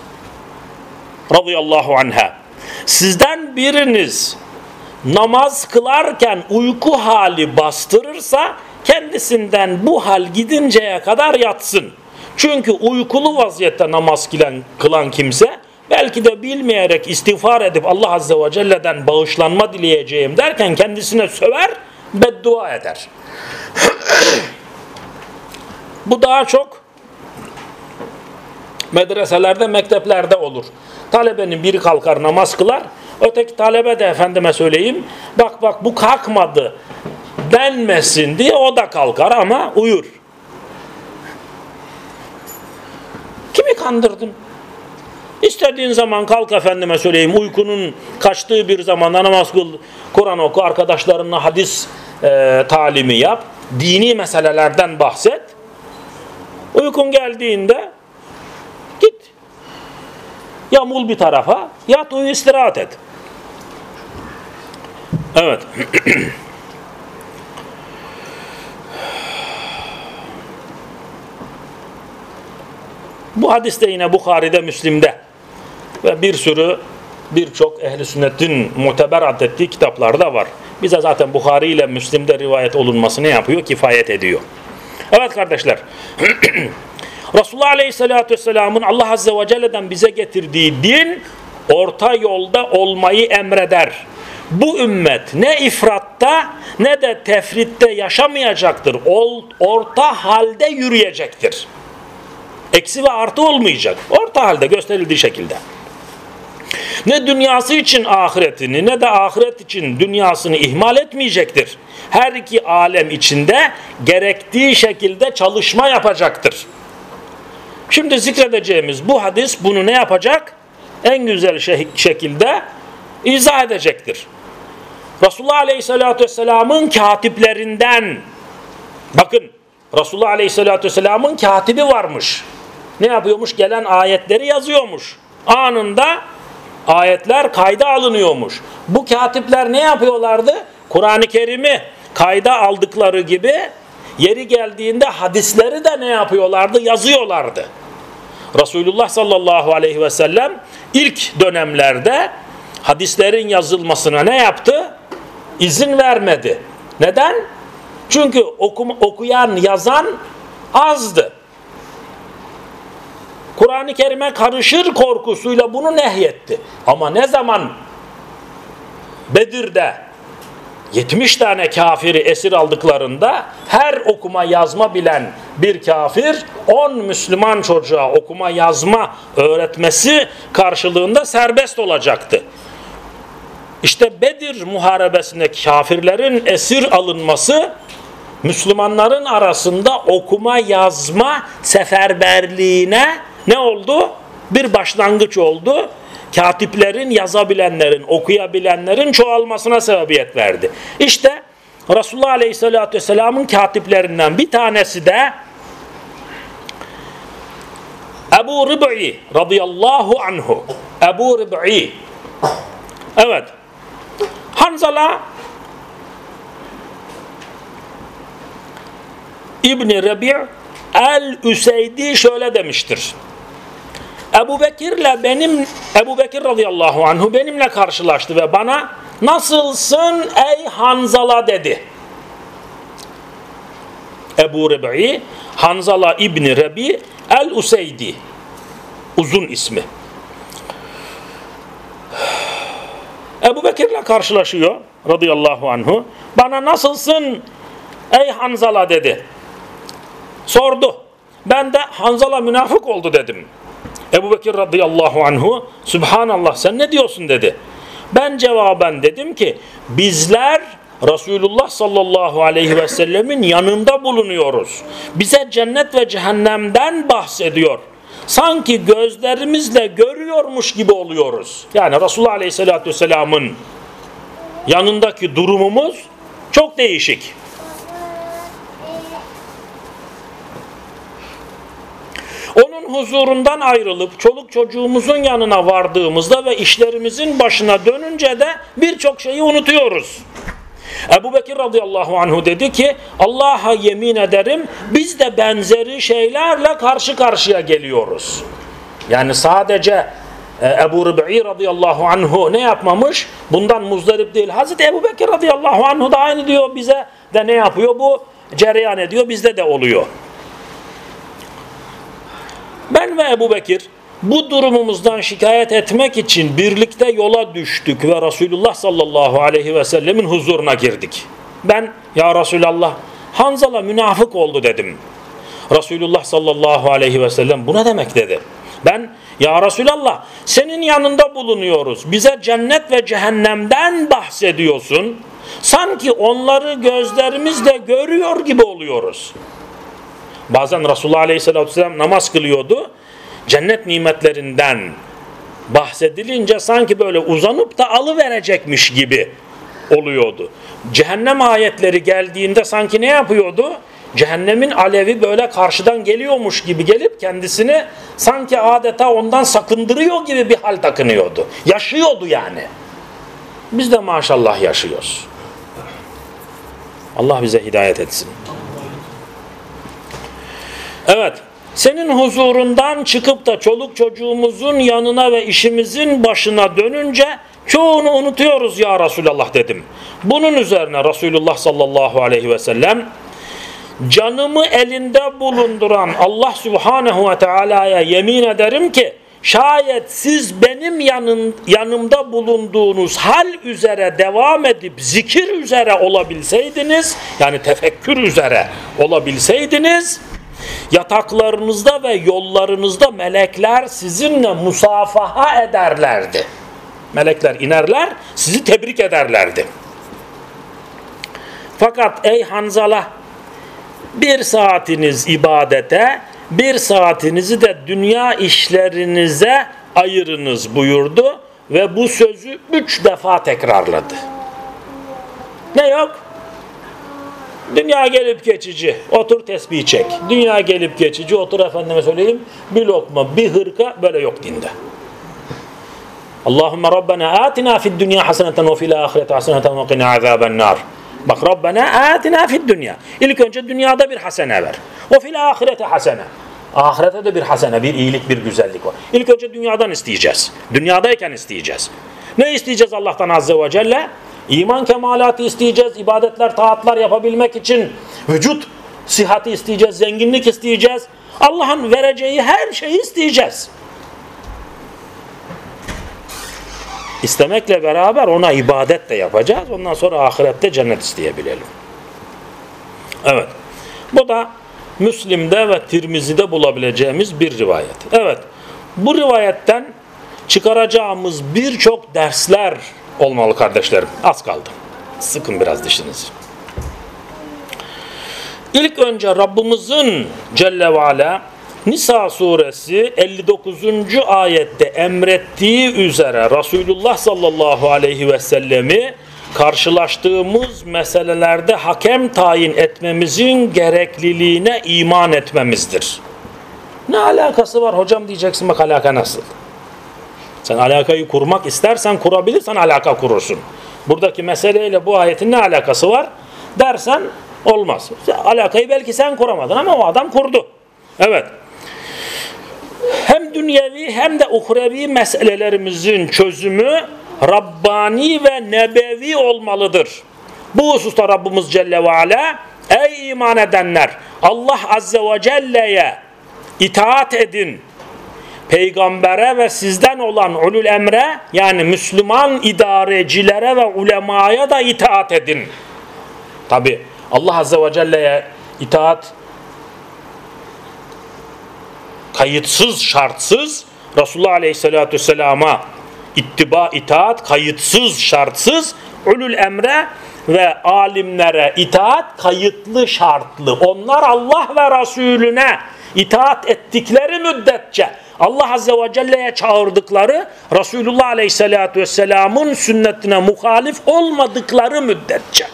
radıyallahu anha. Sizden biriniz namaz kılarken uyku hali bastırırsa kendisinden bu hal gidinceye kadar yatsın. Çünkü uykulu vaziyette namaz kılan, kılan kimse belki de bilmeyerek istiğfar edip Allah Azze ve Celle'den bağışlanma dileyeceğim derken kendisine söver, beddua eder. bu daha çok medreselerde, mekteplerde olur. Talebenin biri kalkar namaz kılar, öteki talebe de efendime söyleyeyim, bak bak bu kalkmadı denmesin diye o da kalkar ama uyur. Kimi kandırdın? İstediğin zaman kalk efendime söyleyeyim uykunun kaçtığı bir zamanda namaz kıl, Kur'an oku, arkadaşlarınla hadis e, talimi yap, dini meselelerden bahset. Uykun geldiğinde. Yamul bir tarafa, yat uyu istirahat et. Evet. Bu hadiste yine Bukhari'de, Müslim'de ve bir sürü birçok ehli sünnetin muteberat ettiği kitaplarda var. Bize zaten Bukhari ile Müslim'de rivayet olunması ne yapıyor? Kifayet ediyor. Evet kardeşler. Resulullah Aleyhisselatü Vesselam'ın Allah Azze ve Celle'den bize getirdiği din orta yolda olmayı emreder. Bu ümmet ne ifratta ne de tefritte yaşamayacaktır. Orta halde yürüyecektir. Eksi ve artı olmayacak. Orta halde gösterildiği şekilde. Ne dünyası için ahiretini ne de ahiret için dünyasını ihmal etmeyecektir. Her iki alem içinde gerektiği şekilde çalışma yapacaktır. Şimdi zikredeceğimiz bu hadis bunu ne yapacak? En güzel şekilde izah edecektir. Resulullah Aleyhisselatü Vesselam'ın katiplerinden bakın Resulullah Aleyhisselatü Vesselam'ın katibi varmış. Ne yapıyormuş? Gelen ayetleri yazıyormuş. Anında ayetler kayda alınıyormuş. Bu katipler ne yapıyorlardı? Kur'an-ı Kerim'i kayda aldıkları gibi yeri geldiğinde hadisleri de ne yapıyorlardı? Yazıyorlardı. Resulullah sallallahu aleyhi ve sellem ilk dönemlerde hadislerin yazılmasına ne yaptı? İzin vermedi. Neden? Çünkü okuma, okuyan, yazan azdı. Kur'an-ı Kerim'e karışır korkusuyla bunu nehyetti. Ama ne zaman Bedir'de 70 tane kafiri esir aldıklarında her okuma yazma bilen bir kafir 10 Müslüman çocuğa okuma yazma öğretmesi karşılığında serbest olacaktı. İşte Bedir muharebesinde kafirlerin esir alınması Müslümanların arasında okuma yazma seferberliğine ne oldu? Bir başlangıç oldu. Katiplerin, yazabilenlerin, okuyabilenlerin çoğalmasına sebebiyet verdi. İşte Resulullah Aleyhisselatü Vesselam'ın katiplerinden bir tanesi de Ebu Rib'i radıyallahu anhu. Ebu Rib'i. Evet. Hanzala İbni Rebi' el-Üseydi şöyle demiştir. Ebu Bekir'le benim Ebu Bekir radıyallahu anhu benimle karşılaştı ve bana nasılsın ey Hanzala dedi. Ebu Rebi Hanzala İbni Rebi el-Useydi uzun ismi. Ebu Bekir'le karşılaşıyor radıyallahu anhu. Bana nasılsın ey Hanzala dedi. Sordu. Ben de Hanzala münafık oldu dedim. Ebu Bekir radıyallahu anhu Subhanallah sen ne diyorsun dedi. Ben cevaben dedim ki bizler Resulullah sallallahu aleyhi ve sellemin yanında bulunuyoruz. Bize cennet ve cehennemden bahsediyor. Sanki gözlerimizle görüyormuş gibi oluyoruz. Yani Resulullah aleyhissalatü vesselamın yanındaki durumumuz çok değişik. Onun huzurundan ayrılıp çoluk çocuğumuzun yanına vardığımızda ve işlerimizin başına dönünce de birçok şeyi unutuyoruz. Ebu Bekir radıyallahu anhu dedi ki Allah'a yemin ederim biz de benzeri şeylerle karşı karşıya geliyoruz. Yani sadece e, Ebu Rıb'i radıyallahu anhu ne yapmamış? Bundan muzdarip değil. Hazreti Ebu Bekir radıyallahu anhu da aynı diyor bize de ne yapıyor? Bu cereyan ediyor bizde de oluyor. Ben ve Ebu Bekir bu durumumuzdan şikayet etmek için birlikte yola düştük ve Resulullah sallallahu aleyhi ve sellemin huzuruna girdik. Ben ya Resulallah Hanzala münafık oldu dedim. Resulullah sallallahu aleyhi ve sellem bu ne demek dedi. Ben ya Resulallah senin yanında bulunuyoruz. Bize cennet ve cehennemden bahsediyorsun. Sanki onları gözlerimizle görüyor gibi oluyoruz. Bazen Resulullah Aleyhisselatü Vesselam namaz kılıyordu. Cennet nimetlerinden bahsedilince sanki böyle uzanıp da alıverecekmiş gibi oluyordu. Cehennem ayetleri geldiğinde sanki ne yapıyordu? Cehennemin alevi böyle karşıdan geliyormuş gibi gelip kendisini sanki adeta ondan sakındırıyor gibi bir hal takınıyordu. Yaşıyordu yani. Biz de maşallah yaşıyoruz. Allah bize hidayet etsin. Evet. Senin huzurundan çıkıp da çoluk çocuğumuzun yanına ve işimizin başına dönünce çoğunu unutuyoruz ya Resulallah dedim. Bunun üzerine Resulullah sallallahu aleyhi ve sellem canımı elinde bulunduran Allah subhanehu ve teala'ya yemin ederim ki şayet siz benim yanın, yanımda bulunduğunuz hal üzere devam edip zikir üzere olabilseydiniz yani tefekkür üzere olabilseydiniz Yataklarınızda ve yollarınızda melekler sizinle musafaha ederlerdi. Melekler inerler, sizi tebrik ederlerdi. Fakat ey Hanzala, bir saatiniz ibadete, bir saatinizi de dünya işlerinize ayırınız buyurdu ve bu sözü üç defa tekrarladı. Ne yok? Dünya gelip geçici. Otur tesbih çek. Dünya gelip geçici. Otur efendime söyleyeyim. Bir lokma, bir hırka böyle yok dinde. Allahümme Rabbena atina fid dünya haseneten ve fil ahireti haseneten ve qina azaben nar. Bak Rabbena atina fid dünya. İlk önce dünyada bir hasene ver. O fil ahireti hasene. ahirete de bir hasene, bir iyilik, bir güzellik var. İlk önce dünyadan isteyeceğiz. Dünyadayken isteyeceğiz. Ne isteyeceğiz Allah'tan Azze ve Celle? İman kemalatı isteyeceğiz, ibadetler, taatlar yapabilmek için vücut sıhhati isteyeceğiz, zenginlik isteyeceğiz. Allah'ın vereceği her şeyi isteyeceğiz. İstemekle beraber ona ibadet de yapacağız. Ondan sonra ahirette cennet isteyebilelim. Evet. Bu da Müslim'de ve Tirmizi'de bulabileceğimiz bir rivayet. Evet. Bu rivayetten çıkaracağımız birçok dersler olmalı kardeşlerim. Az kaldı. Sıkın biraz dişinizi. İlk önce Rabbimizin Celle ve Ala Nisa suresi 59. ayette emrettiği üzere Resulullah sallallahu aleyhi ve sellemi karşılaştığımız meselelerde hakem tayin etmemizin gerekliliğine iman etmemizdir. Ne alakası var hocam diyeceksin bak alaka nasıl? Sen alakayı kurmak istersen kurabilirsen alaka kurursun. Buradaki meseleyle bu ayetin ne alakası var dersen olmaz. Alakayı belki sen kuramadın ama o adam kurdu. Evet. Hem dünyevi hem de uhrevi meselelerimizin çözümü Rabbani ve nebevi olmalıdır. Bu hususta Rabbimiz Celle ve Ala ey iman edenler Allah Azze ve Celle'ye itaat edin. Peygambere ve sizden olan ulul emre yani Müslüman idarecilere ve ulemaya da itaat edin. Tabi Allah Azze ve Celle'ye itaat kayıtsız şartsız Resulullah Aleyhisselatü Vesselam'a ittiba itaat kayıtsız şartsız ulul emre ve alimlere itaat kayıtlı şartlı. Onlar Allah ve Resulüne itaat ettikleri müddetçe Allah Azze ve Celle'ye çağırdıkları Resulullah Aleyhisselatü Vesselam'ın sünnetine muhalif olmadıkları müddetçe.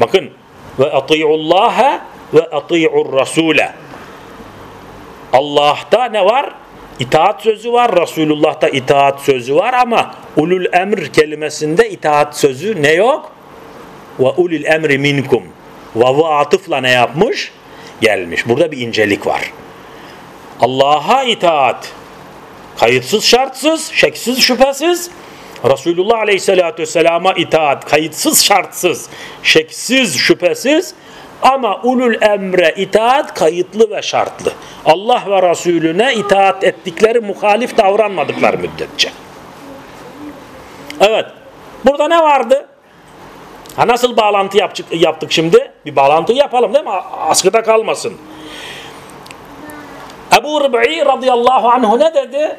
Bakın ve ati'ullaha ve ati'ur rasule. Allah'ta ne var? İtaat sözü var. Resulullah'ta itaat sözü var ama ulul emr kelimesinde itaat sözü ne yok? Ve ulul emri minkum. Vav'ı atıfla ne yapmış? Gelmiş. Burada bir incelik var. Allah'a itaat kayıtsız şartsız, şeksiz şüphesiz Resulullah Aleyhisselatü Vesselam'a itaat kayıtsız şartsız, şeksiz şüphesiz ama ulul emre itaat kayıtlı ve şartlı. Allah ve Resulüne itaat ettikleri muhalif davranmadıkları müddetçe. Evet. Burada ne vardı? Ha nasıl bağlantı yaptık şimdi? Bir bağlantı yapalım değil mi? Askıda kalmasın. Ebu Rıb'i radıyallahu anhu ne dedi?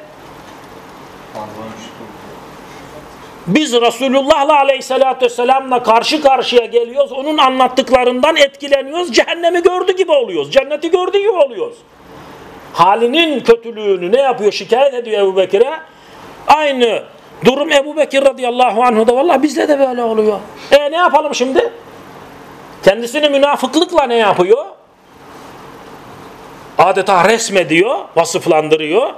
Biz Resulullah'la aleyhissalatü vesselam'la karşı karşıya geliyoruz. Onun anlattıklarından etkileniyoruz. Cehennemi gördü gibi oluyoruz. Cenneti gördü gibi oluyoruz. Halinin kötülüğünü ne yapıyor? Şikayet ediyor Ebu Bekir'e. Aynı durum Ebu Bekir radıyallahu anhu da valla bizde de böyle oluyor. E ne yapalım şimdi? Kendisini münafıklıkla ne yapıyor? Adeta resmediyor, vasıflandırıyor.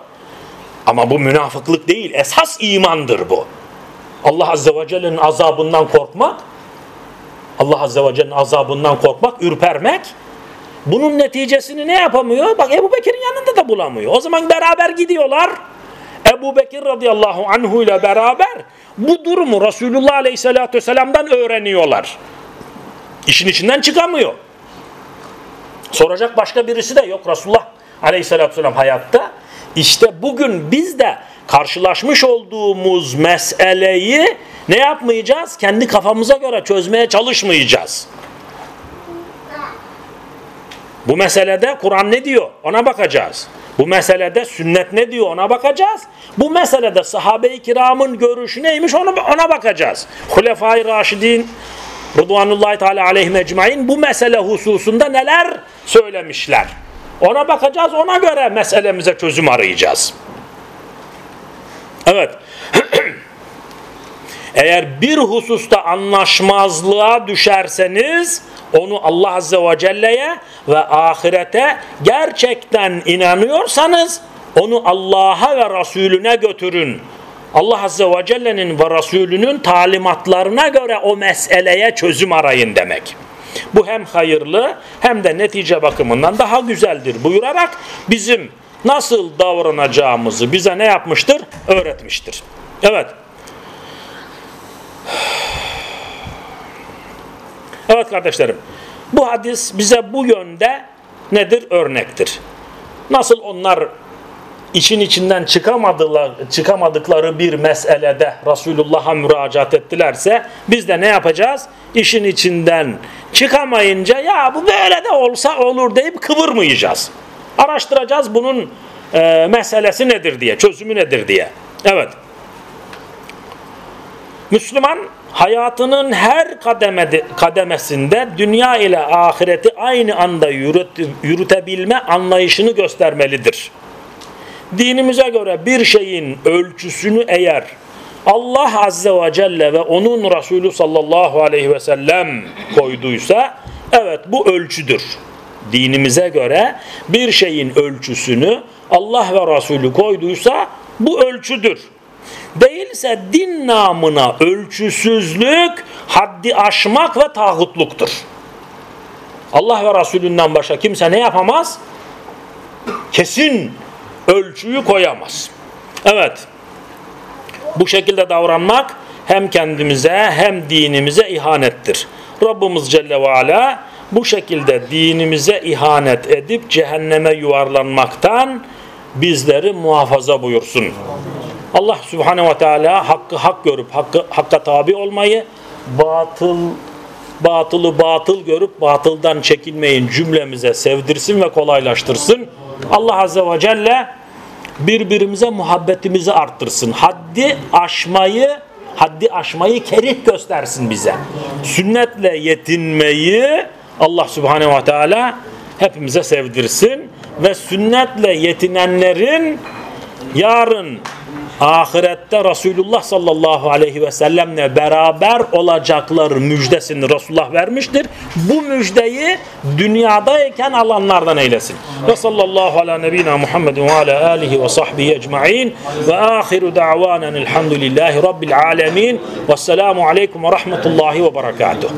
Ama bu münafıklık değil, esas imandır bu. Allah Azze ve Celle'nin azabından korkmak, Allah Azze ve Celle'nin azabından korkmak, ürpermek, bunun neticesini ne yapamıyor? Bak Ebu Bekir'in yanında da bulamıyor. O zaman beraber gidiyorlar. Ebu Bekir radıyallahu anhu ile beraber bu durumu Resulullah aleyhissalatü vesselam'dan öğreniyorlar. İşin içinden çıkamıyor. Soracak başka birisi de yok Resulullah aleyhissalatü vesselam hayatta. İşte bugün biz de karşılaşmış olduğumuz meseleyi ne yapmayacağız? Kendi kafamıza göre çözmeye çalışmayacağız. Bu meselede Kur'an ne diyor? Ona bakacağız. Bu meselede sünnet ne diyor? Ona bakacağız. Bu meselede sahabe-i kiramın görüşü neymiş? Ona, ona bakacağız. Hulefai Raşidin Rıdvanullahi Teala aleyhim ecmain bu mesele hususunda neler söylemişler? Ona bakacağız, ona göre meselemize çözüm arayacağız. Evet. Eğer bir hususta anlaşmazlığa düşerseniz onu Allah Azze ve Celle'ye ve ahirete gerçekten inanıyorsanız onu Allah'a ve Resulüne götürün. Allah Azze ve Celle'nin ve Resulünün talimatlarına göre o meseleye çözüm arayın demek. Bu hem hayırlı hem de netice bakımından daha güzeldir buyurarak bizim nasıl davranacağımızı bize ne yapmıştır? Öğretmiştir. Evet. Evet kardeşlerim. Bu hadis bize bu yönde nedir? Örnektir. Nasıl onlar işin içinden çıkamadılar, çıkamadıkları bir meselede Resulullah'a müracaat ettilerse biz de ne yapacağız? İşin içinden çıkamayınca ya bu böyle de olsa olur deyip kıvırmayacağız. Araştıracağız bunun e, meselesi nedir diye, çözümü nedir diye. Evet. Müslüman hayatının her kademede, kademesinde dünya ile ahireti aynı anda yürüt, yürütebilme anlayışını göstermelidir. Dinimize göre bir şeyin ölçüsünü eğer Allah Azze ve Celle ve onun Resulü sallallahu aleyhi ve sellem koyduysa evet bu ölçüdür. Dinimize göre bir şeyin ölçüsünü Allah ve Resulü koyduysa bu ölçüdür. Değilse din namına ölçüsüzlük, haddi aşmak ve tağutluktur. Allah ve Resulünden başka kimse ne yapamaz? Kesin ölçüyü koyamaz. Evet. Bu şekilde davranmak hem kendimize hem dinimize ihanettir. Rabbimiz Celle ve Ala bu şekilde dinimize ihanet edip cehenneme yuvarlanmaktan bizleri muhafaza buyursun. Allah Subhanahu ve Teala hakkı hak görüp hakkı, hakka tabi olmayı, batıl batılı batıl görüp batıldan çekinmeyin cümlemize sevdirsin ve kolaylaştırsın. Allah Azze ve Celle birbirimize muhabbetimizi arttırsın. Haddi aşmayı haddi aşmayı kerih göstersin bize. Sünnetle yetinmeyi Allah Subhanahu ve Teala hepimize sevdirsin ve sünnetle yetinenlerin yarın ahirette Resulullah sallallahu aleyhi ve sellemle beraber olacakları müjdesini Resulullah vermiştir. Bu müjdeyi dünyadayken alanlardan eylesin. Ve sallallahu ala nebina Muhammedin ve ala alihi ve sahbihi ecma'in ve ahiru da'vanen elhamdülillahi rabbil alemin ve selamu aleyküm ve rahmetullahi ve berekatuhu.